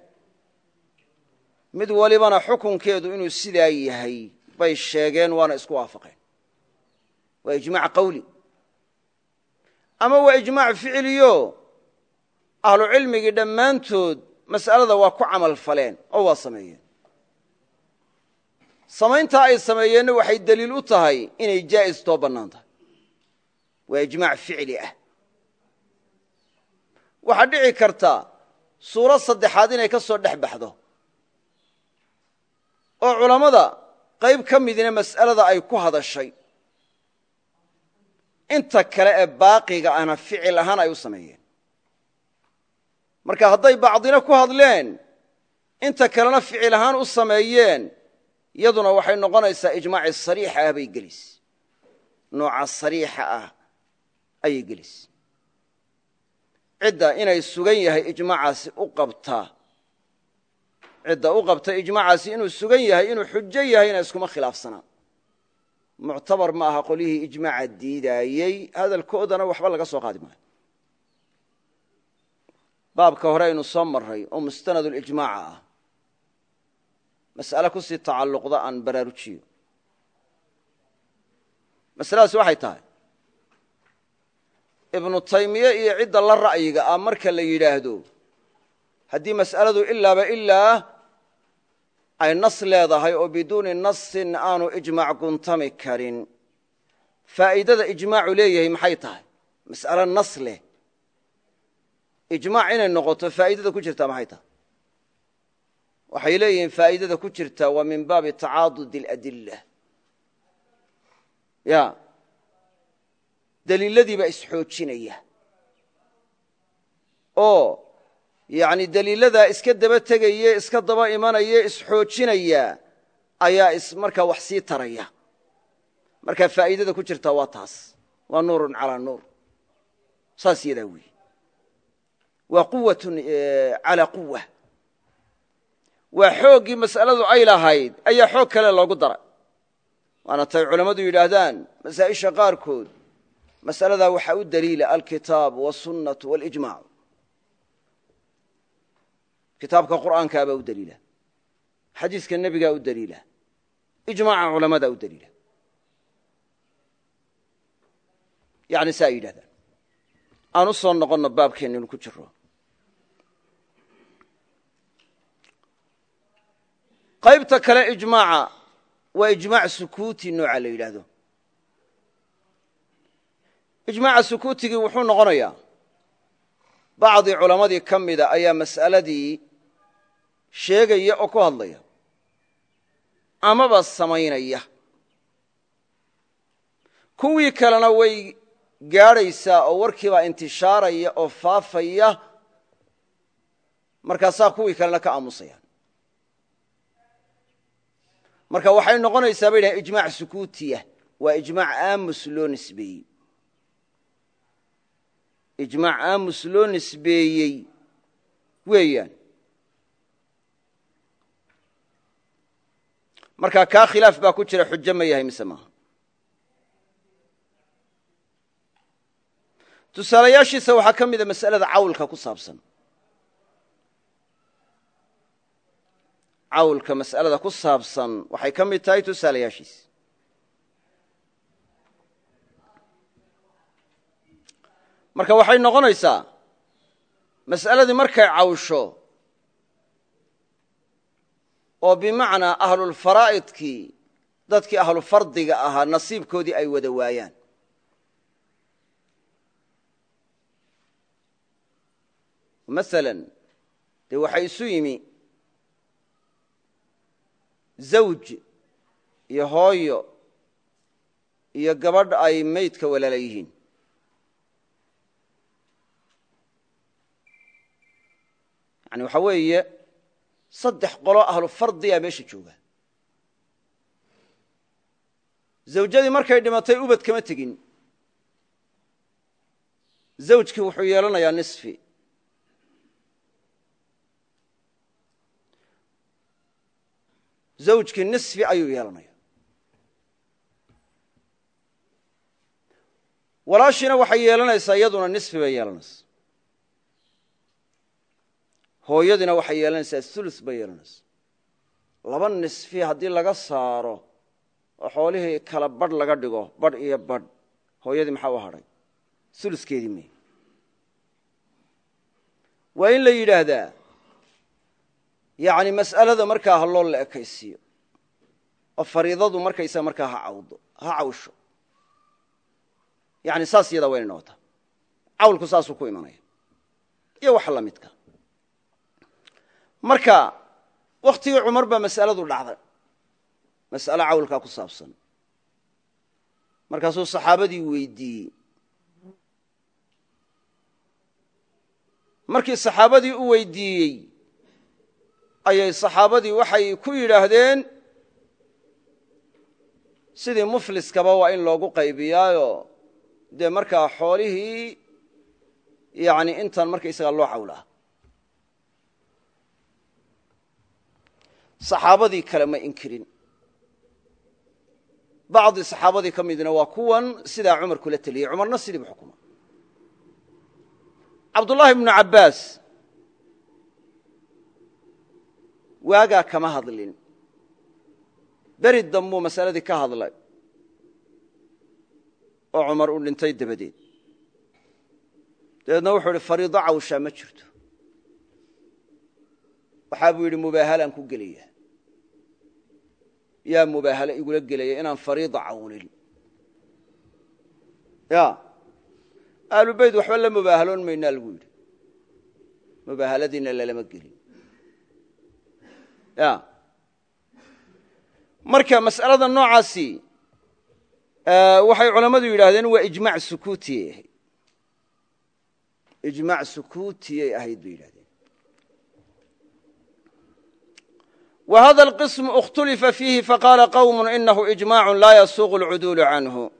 Mid walibana xukunkeedu inuu sidaa yahay bay sheegeen waana isku waafaqeen. Waa ijmaac qawli. Ama waa ijmaac ficliyo? Ahlu cilmigii dhammaantood mas'alada waa ku camal faleen oo waa sameeyeen samayntaa ay sameeyeenna waxay deliil u tahay inay jaa'is too bannaan tahay waa ijmaac ficli ah. Waxaa dhici karta suurad saddexaad inay ka soo dhex baxdo. Oo culammada qayb ka midina mas'alada ay ku hadashay. Inta kale ee baaqiga ahna ficil ahaan ay u sameeyeen. Marka hadday bacdina ku hadleen inta kalena ficil ahaan u sameeyeen iyaduna waxay noqonaysaa ijmaaci sariixa ah bay gelis. Nooca sariixa ah ayay gelis. Cidda inay sugan yahay ijmaacaasi u qabtaa cidda u qabta ijmaacaasi inuu sugan yahay inuu xujo yahayna iskuma khilaafsanaan. Muctabar ma aha qolyihii ijmaaca diidaayey hadalkoodana waxba laga soo qaadi maayo. Baabka hore aynu soo maray oo mustanadlijmaaca ah mas'ale ku sii tacalluqda aan baraarujiyo. Masaladaasi waxay tahay ibnu taymiye iyo cidda la ra'yiga ah marka la yidhaahdo haddii mas'aladu ilaaba ilaa ay nas leedahay oo biduuni nasin aanu ijmaac guntami karin. Faa'iidada ijmaacu leeyahay maxay tahay? Mas'alo nas leh. Ijmaac inay noqoto faa'idada ku jirtaa maxay tahay waxay leeyihiin faa'idada ku jirta waa min baabi tacaadud اladila ya. Daliiladiibaa isxoojinaya. Oo yani daliiladaa iska daba tegaya iska daba imanaya isxoojinaya ayaa markaa wax sii taraya. Marka faa'idada ku jirta waa taas. Waa nuurun calaa nuur. Saas yadaa weyi waa quwatun calaa quwa waa xooggii mas'aladu ay lahayd ayaa xoog kale loogu daray. Waana tay culammadu yidhaahdaan masaa'isha qaarkood mas'aladaa waxaa u daliila alkitaab wasunnatu walijmac kitaabka qur'aankaabaa u daliila. Xadiiska nebigaa u daliila. Ijmaaca culamadaa u daliila. Yani saa ay yidhahdaan aan u soo noqonno baabkeenna inu ku jiro qaybta kale ijmaaca waa ijmaac sukuuti nooca la yidhaahdo. Ijmaaca sukuutigii wuxuu noqonayaa bacdii culammadii ka mida ayaa mas'aladii sheegaya oo ku hadlaya amaba samaynaya. Kuwii kalena way gaadhaysaa oo warkiibaa intishaaraya oo faafaya markaasaa kuwii kalena ka aamusayaan marka waxay noqonaysaa bay dhahen sukuutiya. Waa ijmaac aamus loo nisbeeyey. Ijmaac aamus loo nisbeeyey weeyaan. Marka kaa khilaaf baa ku jira xujo ma yahay mise maaha tusaalayaashiisa waxaa ka mida mas'alada cawlka ku saabsan cawlka mas'alada ku saabsan waxay ka mid tahay tusaalayaashiisa marka waxay noqonaysaa mas'aladii markay cawsho oo bimacnaa ahlulfaraa'idkii dadkii ahlufardiga ahaa nasiibkoodii ay wada waayaan. Masalan dee waxay isu yimi zawj iyo hooyo iyo gabadh ay maydka walaala yihiin yani waxaa weeye saddex qolo ahlu fardiyaa meesha jooga. Zawjadii markay dhimatay ubad kama tegin. Zawjkii wuxuu yeelanayaa nisfi zawjkii nisfi ayuu yeelanaya. Walaashiina waxay yeelanaysaa iyaduna nisfi bay yeelanaysaa. Hooyadiina waxay yeelanaysaa ulu bay yeelanaysaa. Laba nisfi haddii laga saaro oo xoolihii kala badh laga dhigo badh iyo badh hooyadii maxaa u hadhay uluskeedii may. Waa in la yidhaahdaa yani mas'alada markaa ha loo la ekaysiiyo oo fariidadu markaysa markaa ha cawdo ha cawsho. Yani saas iyadaa wayna noqotaa cawlku saasuu ku imanaya. Iyo wax la midka. Marka wakhtigii cumar baa mas'aladu dhacday. Mas'alo cawlkaa ku saabsan. Markaasuu saxaabadii weydiiyey. Markii saxaabadii u weydiiyey ayay saxaabadii waxay ku yidhaahdeen sidii mufliskaba waa in loogu qaybiyaayo dee markaa xoolihii yani intan markaysagaa loo cawlaa saxaabadii kale ma inkirin. Bacdi saxaabadii ka midna waa kuwan sidaa cumar kula teliyey cumarna sidiibu xukuma. Cabdullaahi bnu cabbaas waagaa kama hadlin. Beri dambuu masaladii ka hadlay. Oo cumar uu dhintay dabadeed. Dabeedna wuxuu idhi fariido cawshaa ma jirto. Waxaa buu yidhi mubaahalaan ku gelaya yaa mubaahalo igula gelaya inaan fariida cawlin. Ya ahlu beyt waxba la mubaahaloon maynaa lagu yidhi. Mubaahaladiina lalama gelin marka mas'alada noocaasi waxay culammadu yidhaahdeen waa ijmac sukuutiyay ahayd ijmac sukuutiyay ahayd bay yidhahdeen wa hada alqism اkhtulifa fiihi faqaala qowm inahu ijmacu laa yasuuqu اlcuduulu canhu.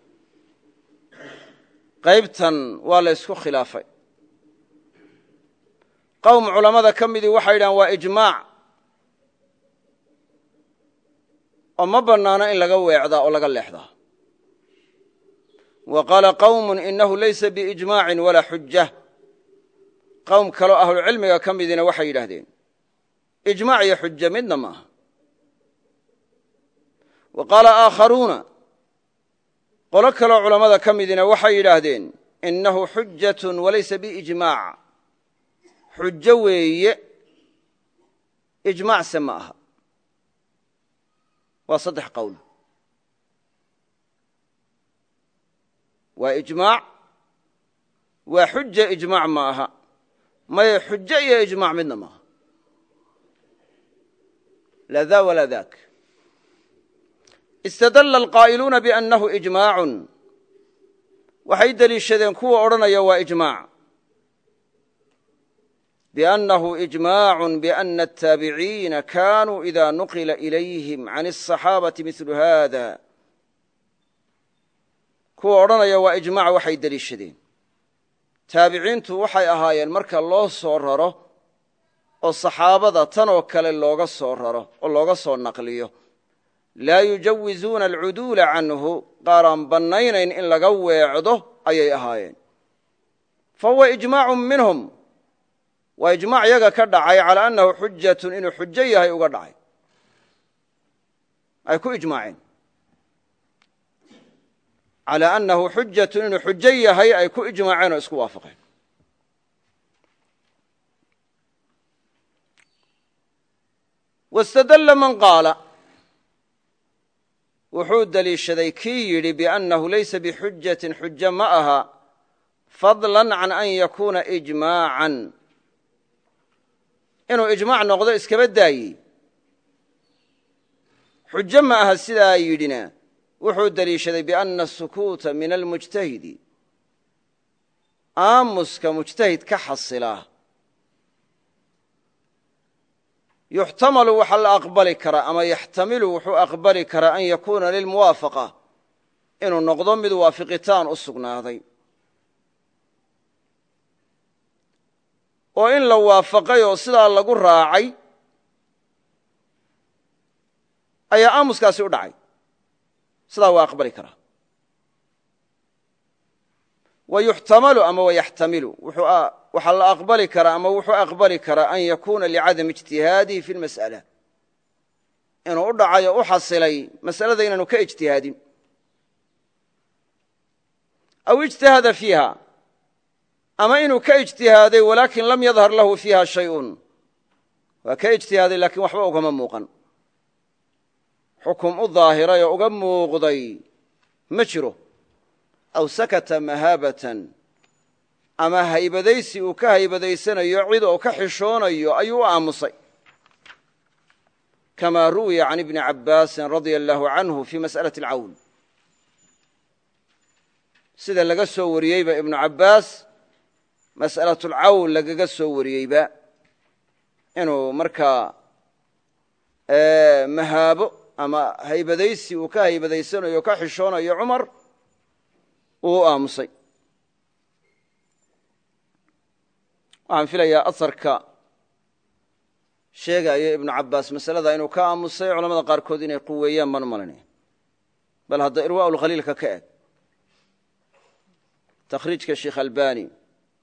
Qaybtan waa la ysku khilaafay. Qowm culammada ka midii oo ma bannaano in laga weecdaa oo laga leexdaa wa qaala qowmu inahu laysa biijmaacin walaa xujah qowm kaloo ahlucilmiga ka midiina waxay yidhaahdeen ijmaac iyo xuja midna maaha wa qaala aakharuuna qolo kaloo culammada ka midina waxay yidhaahdeen innahu xujatun walaysa biijmaac. Xujo weeye ijmaacse ma aha waa saddex qowl. Waa ijmaac waa xuja ijmaac ma aha. Maya xujo iyo ijmaac midna maaha laa daa walaa daak istadalla alqaa'iluuna biannahu ijmaacun. Waxay deliishadeen kuwa odhanaya waa ijmaac biannahu ijmaacu biana ataabiciina kanuu ida nuqila ilayhim can asaxaabati midlu hada kuwa odhanaya waa ijmaac waxay deliishadeen taabiciintu waxay ahaayeen marka loo soo raro oo saxaabada tanoo kale looga soo raro oo looga soo naqliyo laa yujawizuuna alcuduula canhu qaaraan bannaynayn in laga weecdo ayay ahaayeen fa huwa ijmaacu minhum waa ijmaac yaga ka dhacay calaa annahu xujatun inuu xujo yahay uga dhacay. Ay ku ijmaaceen. Calaa annahu xujatun inuu xujo yahay ay ku ijmaaceen oo isku waafaqeen. Wastadalla man qaala wuxuu deliishaday kii yidhi biannahu laysa bixujatin xujo ma aha fadla can an yakuuna ijmaacan inuu ijmaac noqdo iskaba daayey xujo ma aha sidaa yidhina. Wuxuu deliishaday bianna asukuuta min almujtahidi. Aamuska mujtahid ka xasilaa yuxtamalu waxaa la aqbali karaa ama yaxtamilu wuxuu aqbali karaa an yakuuna lilmuwaafaqa. Inuu noqdo mid waafiqitaan u sugnaaday oo in la waafaqay oo sidaa lagu raacay ayaa aamuskaasi u dhacay. Sidaa waa aqbali karaa. Wa yuxtamalu ama wayaxtamilu waxaa la aqbali karaa ama wuxuu aqbali karaa an yakuuna licadami ijtihaadihi fi lmas'ala inuu u dhacay oo u xasilay mas'alada inaanu ka ijtihaadin. Aw ijtahada fiiha ama inuu ka ijtihaaday walaakin lam yadhar lahu fiiha shayun. Waa ka ijtihaaday laakiin waxba ugama muuqan. Xukum u daahiray oo uga muuqday ma jiro. Aw sakata mahaabatan ama haybadaysi uu ka haybadaysanayo cid oo ka xishoonayo ayuu u aamusay. Kama ruwiya can ibni cabbaasin radia allaahu canhu fii mas'alati alcawn sida laga soo wariyeyba ibnu cabbaas mas'alatulcawn lagaga soo wariyeyba inuu markaa mahaabo ama haybadaysi uu ka haybadaysanayo o ka xishoonayo cumar uu aamusay. Waxaan filayaa asarka sheegaya ibnu cabbaas masalada inuu ka aamusay culamada qaarkood inay quweeyaan baan malanaya bal hadda irwaa lkhaliilka ka eg. Takhriijka sheikh albani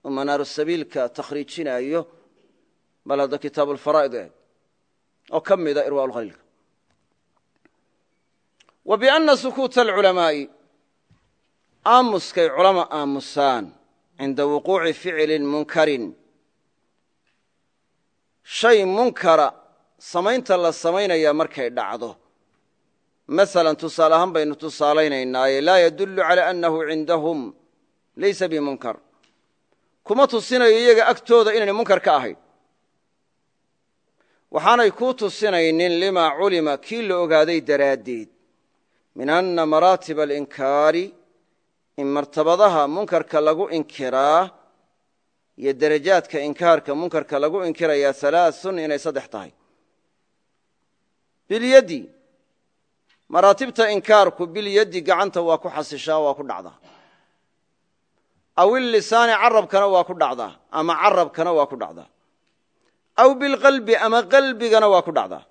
oo manaaru sabiilka takhriijinayo bal hadda kitaab alfaraa'id eeg oo ka mida irwaa lkhaliilka wa bianna sukuuta alculamaa'i aamuskay culama aamusaan cinda wuquuci ficilin munkarin. Shay munkara samaynta la samaynaya markay dhacdo. Masalan tusaale ahaan baynu tusaalaynaynaaye laa yadullu calaa annahu cindahum laysa bimunkar kuma tusinayo iyaga agtooda inaynay munkar ka ahayn. Waxaanay kuu tusinaynin limaa culima kii la ogaaday daraaddeed. Min anna maraatiba alinkaari in martabadaha munkarka lagu inkiraa iyo derajaadka inkaarka munkarka lagu inkirayaa alaaثun inay saddex tahay. Bilyaddi maraatibta inkaarku bilyaddi gacanta waa ku xasishaa waa ku dhacdaa aw illisaani carabkana waa ku dhacdaa ama carabkana waa ku dhacdaa. Aw bilqalbi ama qalbigana waa ku dhacdaa.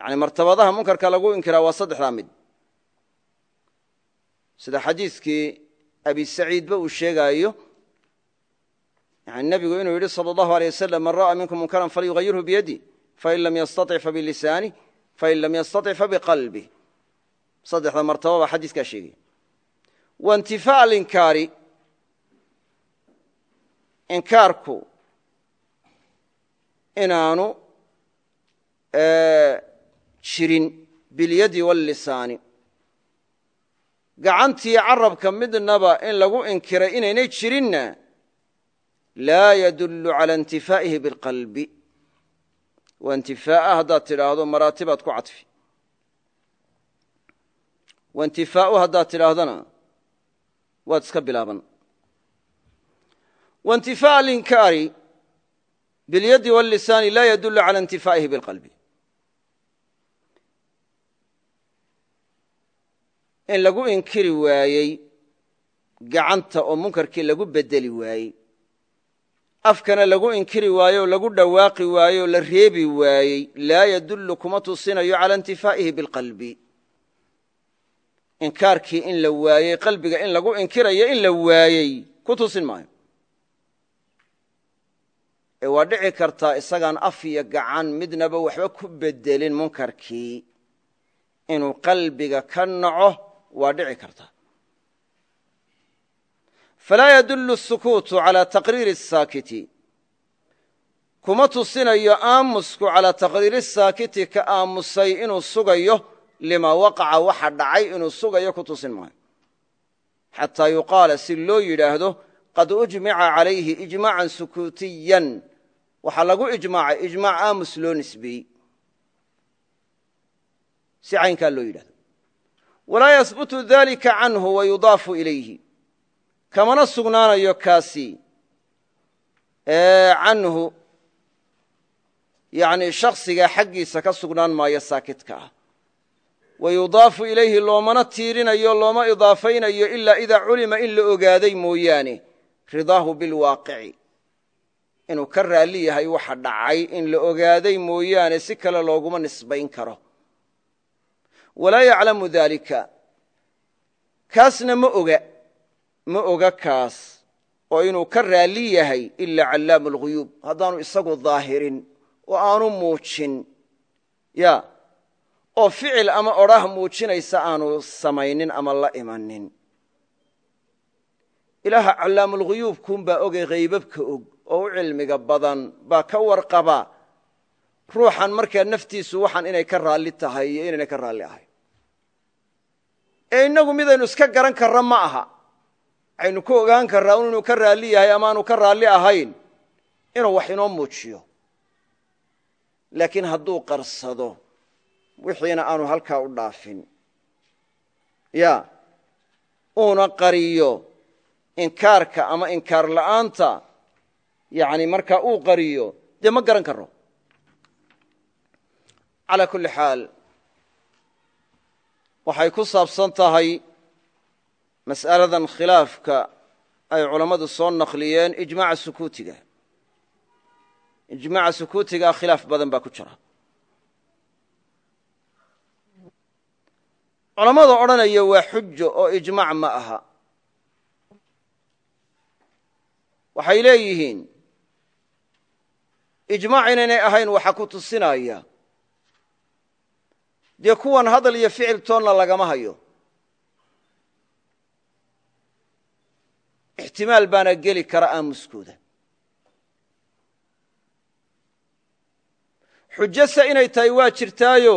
Yani martabadaha munkarka lagu inkiraa waa saddexdaa mid sida xadiidkii abi saciidba uu sheegaayo nebigu inuu yidhi sala allahu aley wasalam man ra'a minkum munkaran falyuhayirhu biyadi fain lam yastatic fa fain lam yastatic fa saddexda martaba xadiiskaa sheegaya waintifaac alinkaari inkaarku inaanu jirin bilyadi wallisaani gacantii carabka midnaba in lagu inkiray inaynay jirinna laa yadullu cala intifaa'ihi bilqalbi. Waa haddaad tidhaahdo maraatibaad ku cadfi. Waintifaa'u haddaad tidhaahdana waad iska bilaaban waintifaa'a alinkaari biاlyadi wاllisaani la yadulu calى intifaa'ihi biاlqalbi in lagu inkiri waayey gacanta oo munkarkii lagu bedeli waayey afkana lagu inkiri waaye oo lagu dhawaaqi waaye oo la reebi waayey laa yadullu kuma tusinayo cala intifaa'ihi bilqalbi inkaarkii in la waayey qalbiga in lagu inkirayo in la waayey. Ku tusin maayo. Ee waa dhici kartaa isagaan af iyo gacan midnaba waxba ku bedelin munkarkii. Inuu qalbiga ka naco waa dhici kartaa. Falaa yadullu sukuutu calaa taqriiri asaakiti kuma tusinayo aamusku calaa taqriiri saakiti ka aamusay inuu sugayo lima waqaca waxa dhacay inuu sugayo ku tusin maayo. Xataa yuqaala si loo yidhaahdo qad ujmica calayhi ijmaacan sukuutiyan waxaa lagu ijmaacay ijmaac aamus loo nisbeeyey. Si caynkaa loo yidhahdo walaa yahbutu dalika canhu wayudaafu ilayhi. Kamana sugnaanayo kaasi canhu yani shaksiga xaggiisa ka sugnaan maayo saakidka ah wayudaafu ilayhi loomana tiirinayo looma idaafaynayo ilaa idaa culima in la ogaaday mooyaane ridaahu bilwaaqici. Inuu ka raalli yahay waxa dhacay in la ogaaday mooyaane si kale looguma nisbayn karo. Walaa yaclamu daalika. Kaasna ma oga ma oga kaas oo inuu ka raalli yahay ilaa callaamu alghuyuub haddaanu isagu daahirin oo aanu muujin. Ya oo ficil ama odhah muujinaysa aanu samaynin ama la imanin. Ilaaha callaamulghuyuubkuunbaa ogay haybabka og oo u cilmiga badan baa ka warqaba ruuxan markaa naftiisu waxaan inay ka raalli tahay iyo inaynay ka raalli ahayn ee innagu midaynu iska garan karra ma aha. Waxaynu ku ogaan karraa inuu ka raalli yahay ama aanu ka raalli ahayn. Inuu wax inoo muujiyo. Laakiin hadduu qarsado wixiina aanu halkaa u dhaafin. Ya uuna qariyo inkaarka ama inkaar la'aanta yani markaa uu qariyo dee ma garan karo calaa kulli xaal waxay ku saabsan tahay mas'aladan khilaafka ay culammadu soo naqliyeen ijmaaca sukuutiga. Ijmaaca sukuutiga khilaaf badan baa ku jira culammada odhanaya waa xujo oo ijmaac ma aha. Waxay leeyihiin ijmaac inaynay ahayn waxa ku tusinaya. Dee kuwan hadal iyo ficil toonna lagama hayo. Ixtimaal baana geli kara aamuskooda. Xujase inay tahay waa jirtaayo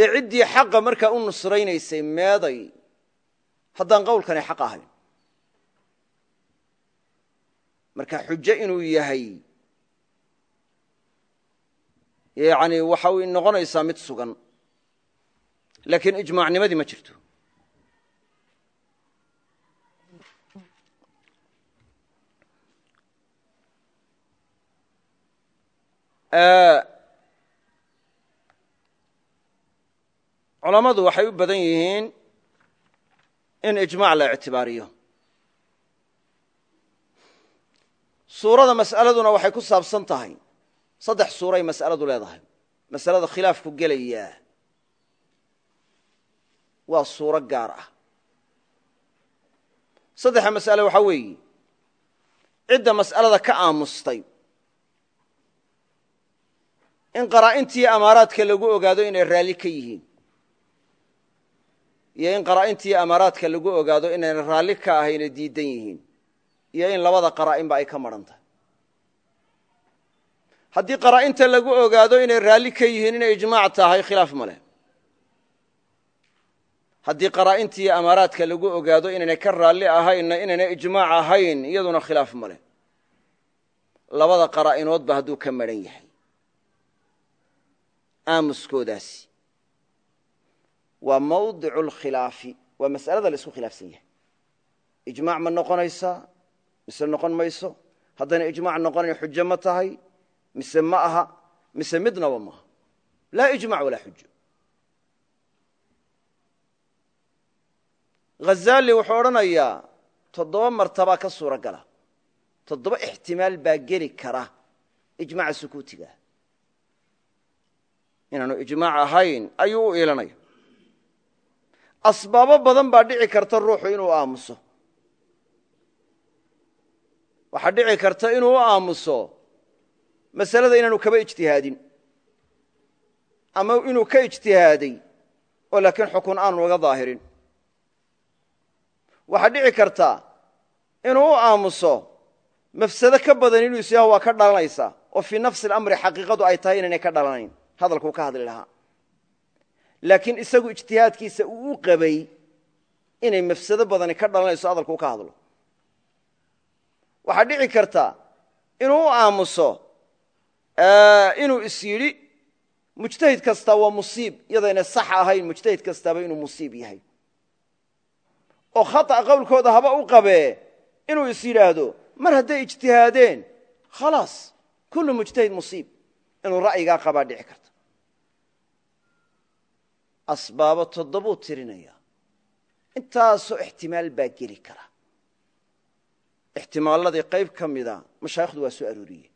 dee ciddii xaqa markaa u nusraynaysay meeday haddaan qowlkani xaq ahayn. Marka xujo inuu yahay yani waxa u noqonaysaa mid sugan laakiin ijmaacnimadii ma jirto culammadu waxay u badan yihiin in ijmac la ictibaariyo. Suurada mas'aladuna waxay ku saabsan tahay. Saddex suuray mas'aladu leedahay. Masalada khilaafku gelayaa waa suuro gaar ah. Saddexa mas'ale waxaa weeye. Cidda mas'alada ka aamustay. In qaraa'intii amaaraadka lagu ogaado inay raalli ka yihiin iyo in qaraa'intii amaaraadka lagu ogaado inayna raalli ka ahayna diidan yihiin iyo in labada qaraa'inba ay ka maran tahay. Haddii qaraa'inta lagu ogaado inay raalli ka yihiin inay ijmaac tahay khilaaf ma leh. Haddii qaraa'intii amaaraadka lagu ogaado inaynay ka raalli ahaynna inaynay ijmaac ahayn iyaduna khilaaf ma leh. Labada qaraa'inoodba hadduu ka maran yahay. Aamuskoodaasi waa mawdicu alkhilaafi waa mas'alada la isku khilaafsan yahay. Ijmaac ma noqonaysaa mise noqon mayso? Haddayna ijmac noqonayn xujo ma tahay mise ma aha mise midnaba maaha laa ijmac walaa xujo hazali wuxuu odhanayaa toddoba martabaa ka suura gala. Toddoba ixtimaal baa geli kara ijmaca sukuutiga. Inaanu ijmaac ahayn ayuu u iilanaya asbaabo badan baa dhici karta ruuxu inuu aamuso. Waxaa dhici karta inuu u aamuso masalada inaanu kaba ijtihaadin. Ama inuu ka ijtihaaday oo laakiin xukun aanu naga daahirin. Waxaa dhici karta inuu u aamuso mafsado ka badan inuu is yaho waa ka dhalanaysa oo fii nafsi alamri xaqiiqadu ay tahay inaynay ka dhalanayn. Hadalkuu ka hadli lahaa laakiin isagu ijtihaadkiisa uu u qabay inay mafsado badani ka dhalanayso hadalkuu ka hadlo. Waxaa dhici karta inuu u aamuso inuu is yidhi mujtahid kastaa waa musiib iyadayna sax ahayn mujtahid kastaaba inuu musiib yahay. Oo khata qowlkooda haba u qabee inuu is yidhaahdo mar hadday ijtihaadeen khalaas kullu mujtahid musiib. Inuu ra'yigaa qabaa dhici karta asbaabo toddobuu tirinaya. Intaasoo ixtimaal baa geli kara. Ixtimaalladii qayb ka mida mashaayikhdu waa soo arooriyey.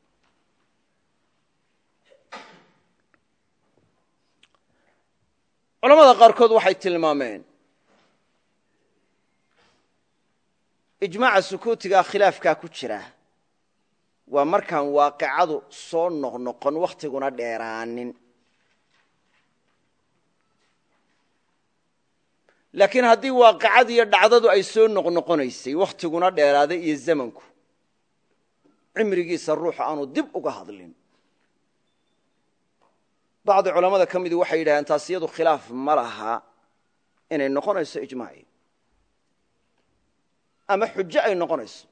Culamada qaarkood waxay tilmaameen ijmaaca sukuutigaa khilaafkaa ku jira waa markaan waaqicadu soo noqnoqon wakhtiguna dheeraanin laakiin haddii waaqicadiiyo dhacdadu ay soo noqnoqonaysay wakhtiguna dheeraaday iyo zamanku. Cimrigiisa ruuxu aanu dib uga hadlin. Bacdi culammada ka midii waxay yidhahdeen taas iyadu khilaaf ma laha inay noqonayso ijmaaci ama xujo ay noqonayso.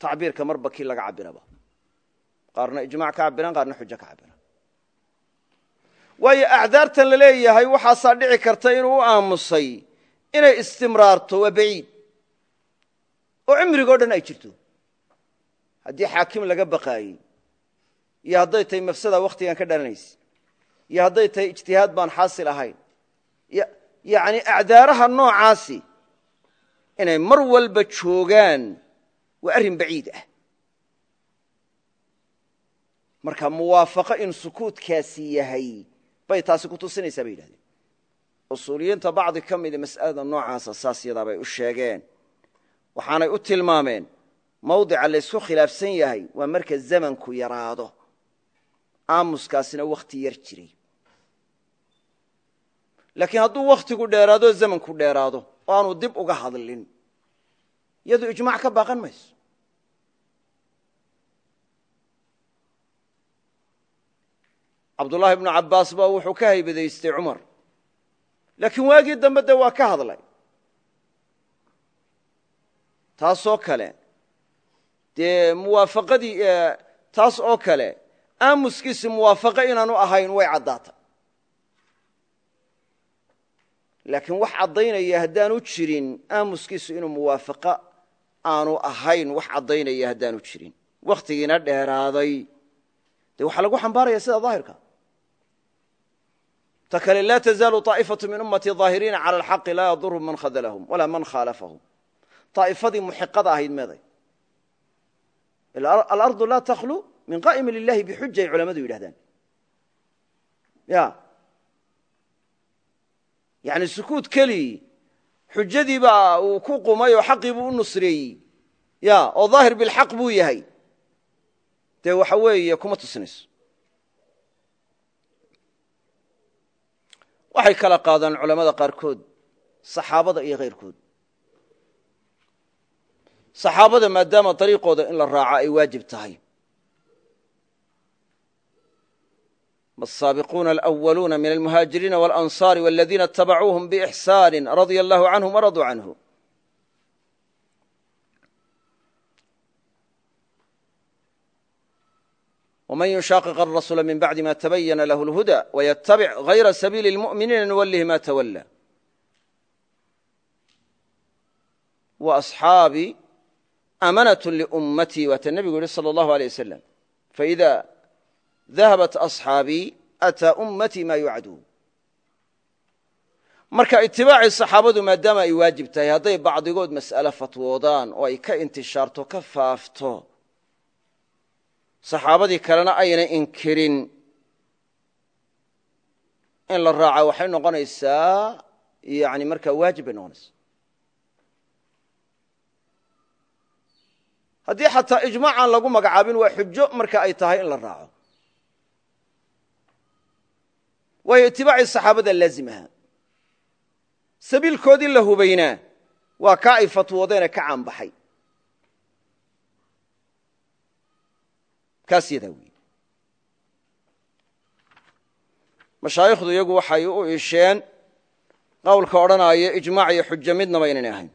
Tacbiirka marba kii laga cabiraba qaarna ijmac ka cabiraan qaarna xujo ka cabiraan waayo acdaartan la leeyahay waxaasaa dhici karta inuu u aamusay inay istimraarto waa baciid. oo cimrigoo dhan ay jirto. Haddii xaakim laga baqaayey iyo hadday tahay mafsada wakhtigan ka dhalanaysa iyo hadday tahay ijtihaad baan xaasil ahayn yani acdaaraha noocaasi inay mar walba joogaan waa arrin baciid ah. Marka muwaafaqo in sukuutkaasi yahay bay taasi ku tusinaysaa bay yidhahdeen usuuliyiinta bacdi ka mida mas'alada noocaasa saas yadaa bay u sheegeen. Waxaanay u tilmaameen mawdica laysku khilaafsan yahay waa marka zamanku yaraado. Aamuskaasina wakhti yar jiray. Laakiin hadduu wakhtigu dheeraado zamanku dheeraado oo aanu dib uga hadlin. Iyadu ijmac ka baaqan mayso. Cabdullaahi ibnu cabbaas baa wuxuu ka haybadaystay cumar laakiin waagii dambe dee waa ka hadlay. Taasoo kale dee muwaafaqadii taas oo kale aamuskiisi muwaafaqo inaanu ahayn way caddaatay laakiin wax caddaynaya haddaanu jirin aamuskiisu inuu muwaafaqo aanu ahayn wax caddaynaya haddaanu jirin. Wakhtigiina dheeraaday. Dee waxaa lagu xambaaraya sida daahirka ta kale laa tazaalu طaa'ifatu min ummati aahiriina cala alxaqi laa yaduru man khadalahum walaa man khaalafahum aa'ifadii muxiqada ahayd meeday alardu laa takhlu min qaa'imi lilahi bixujay culamadu yidhahdaan yani sukuud keli xujadii baa uu ku qumay oo xaqii buu u nusreeyey ya oo daahir bilxaq buu yahay dee waxa weeye kuma tusinayso waxay kala qaadaan culamada qaarkood saxaabada iyo kayrkood saxaabada maadaama dariiqooda in la raaco ay waajib tahay الsaabiquuna alأwaluuna min almuhaajiriina wاlanصaari wاladiina اtabacuuhum bإxsani radia allahu canhum waraduu canhu wman yushaaqiq arasuula min bacdi ma tabayana lahu lhuda wayatabic hayra sabiili lmu'miniina nuwallihi ma tawalla wa asxaabii amanatu liummatii waataa nebigu yihi sala allahu aleyh wasalam faida dahabat asxaabii ataa ummatii maa yucadun marka itibaacii saxaabadu maadaama ay waajib tahay hadday bacdigood mas'ale fatwoodaan oo ay ka intishaarto ka faafto saxaabadii kalena ayna inkirin. In la raaca waxay noqonaysaa yani markaa waajib bay noqonaysaa. Haddii xataa ijmaac aan lagu magacaabin waa xujo marka ay tahay in la raaco. Waayo itibaacii saxaabada laazimaha sabiilkoodii la hubaynaa waa kaa ay fatwoodeene ka caanbaxay kaas yadaa wey mashaayikhdu iyagu waxay u isheen qowlka odhanaya ijmaac iyo xujo midnaba inayna ahayn.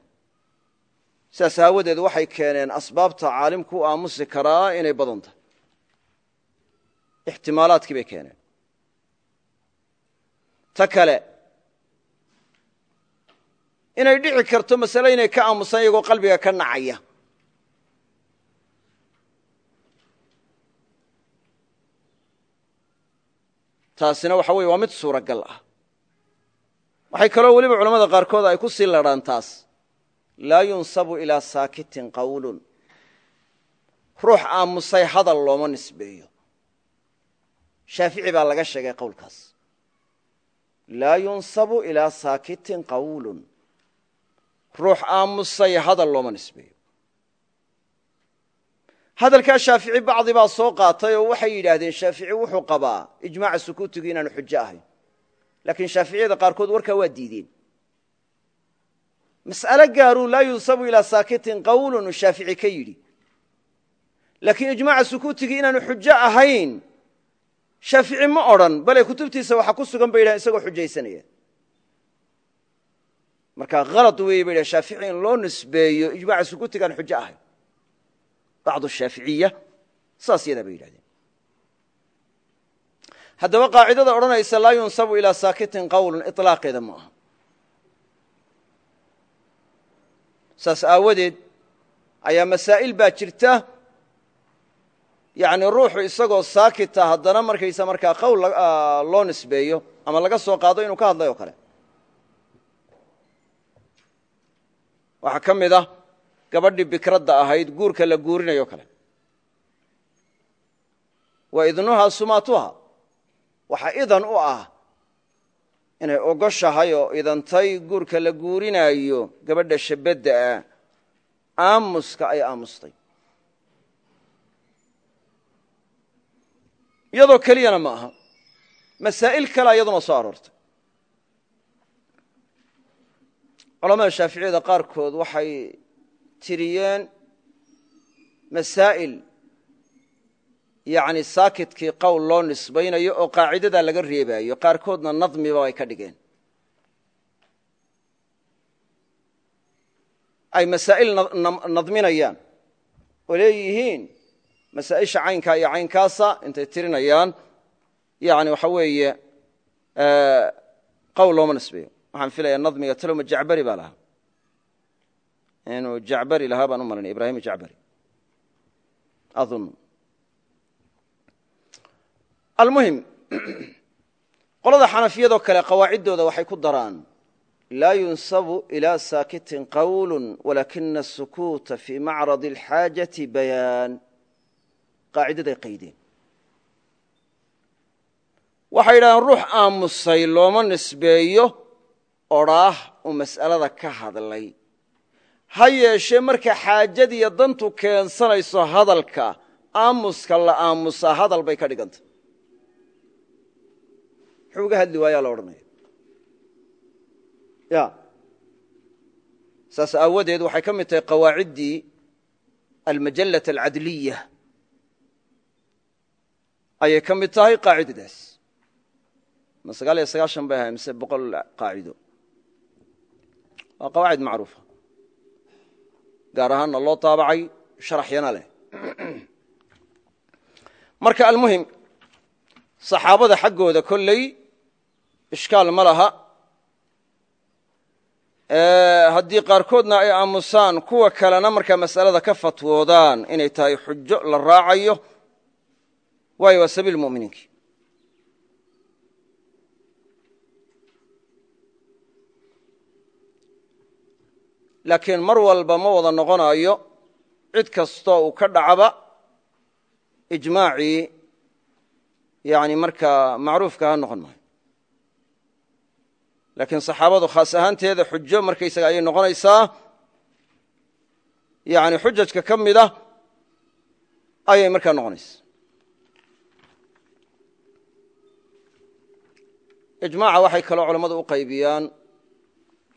Sidaas aawadeed waxay keeneen asbaabta caalimku u aamusi karaa inay badan tahay. Ixtimaalaadkii bay keeneen. Ta kale inay dhici karto masale inay ka aamusaan iyagoo qalbiga ka nacaya taasina waxa weye waa mid suuragal ah. Waxay kaloo weliba culamada qaarkood ay ku sii ladhaan taas. Laa yunsabu ilaa saakitin qawlun. Ruux aamusay hadal looma nisbeeyo. Shaafici baa laga sheegay qowlkaas. Laa yunsabu ilaa saakitin qawlun. Ruux aamusay hadal looma nisbeeyo hadalkaa shaafici bacdi baa soo qaatay oo waxay yidhaahdeen shaafici wuxuu qabaa ijmaaca sukuutigu inaanu xujo ahayn. Laakiin shaaficiyada qaarkood warkaa waa diideen. Mas'alo gaaruu laa yunsabu ilaa saakitin qawlun shaafici ka yidhi. Laakiin ijmaaca sukuutigii inaanu xujo ahayn shaafici ma odhan bale kutubtiisa waxa ku sugan bay yidhahen isagoo xujaysanaya. Marka halad weeye bay yidhahen shaafici in loo nisbeeyo ijmaaca sukuutigaan xujo ahayn bacdu shaaficiya saas yadaa bay yidhahdeen haddaba qaacidada odhanaysa laa yunsabu ilaa saakitin qawlun iطlaaqeeda ma aha saas aawadeed ayaa masaa'il baa jirta yani ruuxu isagoo saakita haddana markaysa markaa qowl loo nisbeeyo ama laga soo qaado inuu ka hadlay oo kale waxaa ka gabadhii bikradda ahayd guurka la guurinayo kale. Wa idnuhaa sumaatuha waxa idan u ah inay ogoshahay oo idantay guurka la guurinaayo gabadha shabadda ah aamuska ay aamustay. Iyadoo keliyana ma aha. Masaa'il kalea iyaduna soo aroortay. Culamada shaaficiyada qaarkood waxay tiriyeen masaa'il yani saakidkii qowl loo nisbaynayo oo qaacidadaa laga reebaayo qaarkoodna nadmiba ay ka dhigeen. Ay masaa'il nadminayaan oo leeyihiin masaa'isha caynkaa iyo caynkaasa intay tirinayaan yani waxa weeye qowl looma nisbayo. Waxaan filayaa nadmiga taloma jacbari baa lahaa inuu jacbari lahaa baan u malanaya ibrahim jacbari aun almuhim qolada xanafiyadoo kale qawaaciddooda waxay ku daraan laa yunsabu ilaa saakitin qawlu walakina asukuuta fii macradi alxaajati bayaan qaacidaday qaydeen waxay yidhahdeen ruux aamusay looma nisbeeyo odhaah uu mas'alada ka hadlay ha yeeshee marka xaajadiiyo dantu keensanayso hadalka aamuska la aamusaa hadal bay ka dhigantay. Muxuu uga hadli waayaa la odhanaya. Ya. Saas aawadeed waxay ka mid tahay qawaaciddii almajallat alcadliya. Ayay ka mid tahay qaacidadaas ma sagaal iyo sagaashan bay ahay mise boqol qaacido. Waa qawaacid macruufa gaar ahaanna loo taabacay sharaxyana leh. Marka almuhim saxaabada xaggooda kolley ishkaal ma laha. Haddii qaarkoodna ay aamusaan kuwa kalena markaa masalada ka fatwoodaan inay tahay xujo la raacayo waayo waa sabiil muminiinki laakiin mar walba ma wada noqonayo cid kastoo uu ka dhacba ijmaacii yani markaa macruufka ha noqon maayo. Laakiin saxaabadu khaas ahaanteeda xujo markaysaga ayay noqonaysaa. Yani xujajka ka mida ayay markaa noqonaysaa. Ijmaaca waxay kaloo culammadu u qaybiyaan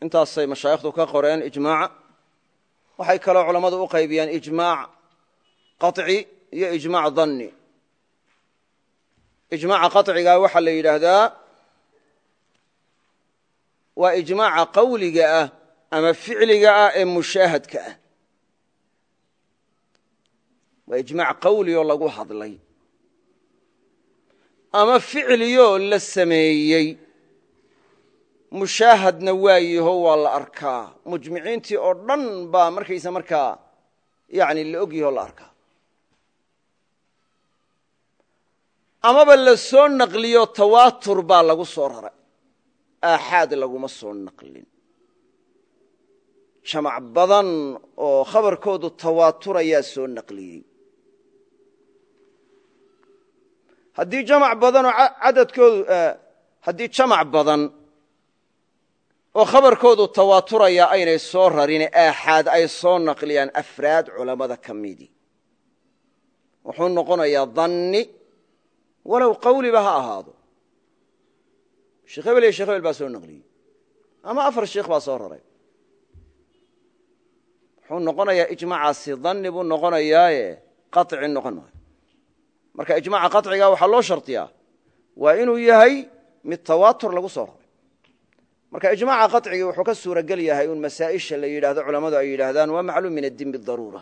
intaasay mashaayikhdu ka qoreen ijmaaca waxay kaloo culammadu u qaybiyaan ijmaac qaطci iyo ijmaac danni. Ijmaaca qaطciga waxaa la yidhaahdaa waa ijmaaca qawliga ah ama ficliga ah ee mushaahadka ah. Waa ijmaac qawli oo lagu hadlay ama ficliyoo la sameeyey mushaahadna waayaho waa la arkaa. Mujmiciintii oo dhan baa markaysa markaa yani la ogyaho la arkaa. Amaba la soo naqliyo tawaatur baa lagu soo raray. Aaxaad laguma soo naqlin. Jamac badan oo khabarkoodu tawaaturayaa soo naqliyey. Haddii jamac badan oo cadadkoodu haddii jamac badan oo khabarkoodu tawaaturaya aynay soo rarin aaxaad ay soo naqliyaan afraad culammada ka midii wuxuu noqonayaa danni walow qawliba ha ahaado. Sheekh hebel iyo hebel baa soo naqliyey. Ama afar sheikh baa soo raray. Wuxuu noqonayaa ijmaacaasi danni buu noqonayaaye qaطci noqon maayo. Marka ijmaaca qaطciga waxaa loo shardiyaa waa inuu yahay mid tawaatur lagu soo raray marka ijmaaca qaطcigii wuxuu ka suuragel yahay un masaa'isha la yidhahdo culammadu ay yidhaahdaan waa macluum min addin bidaruura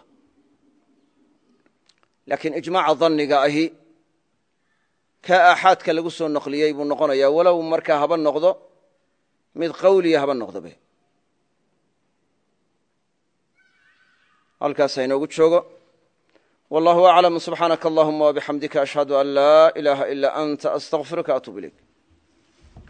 laakiin ijmaaca danniga ahi ka aaxaadka lagu soo naqliyey buu noqonayaa walow markaa haba noqdo mid qawliya haba noqdobe halkaas ha inoogu joogo. Wallahu aclam subxaanaka allahuma wabixamdika ashhadu an laa ilaaha ilaa anta astaqfiruka atub ilayk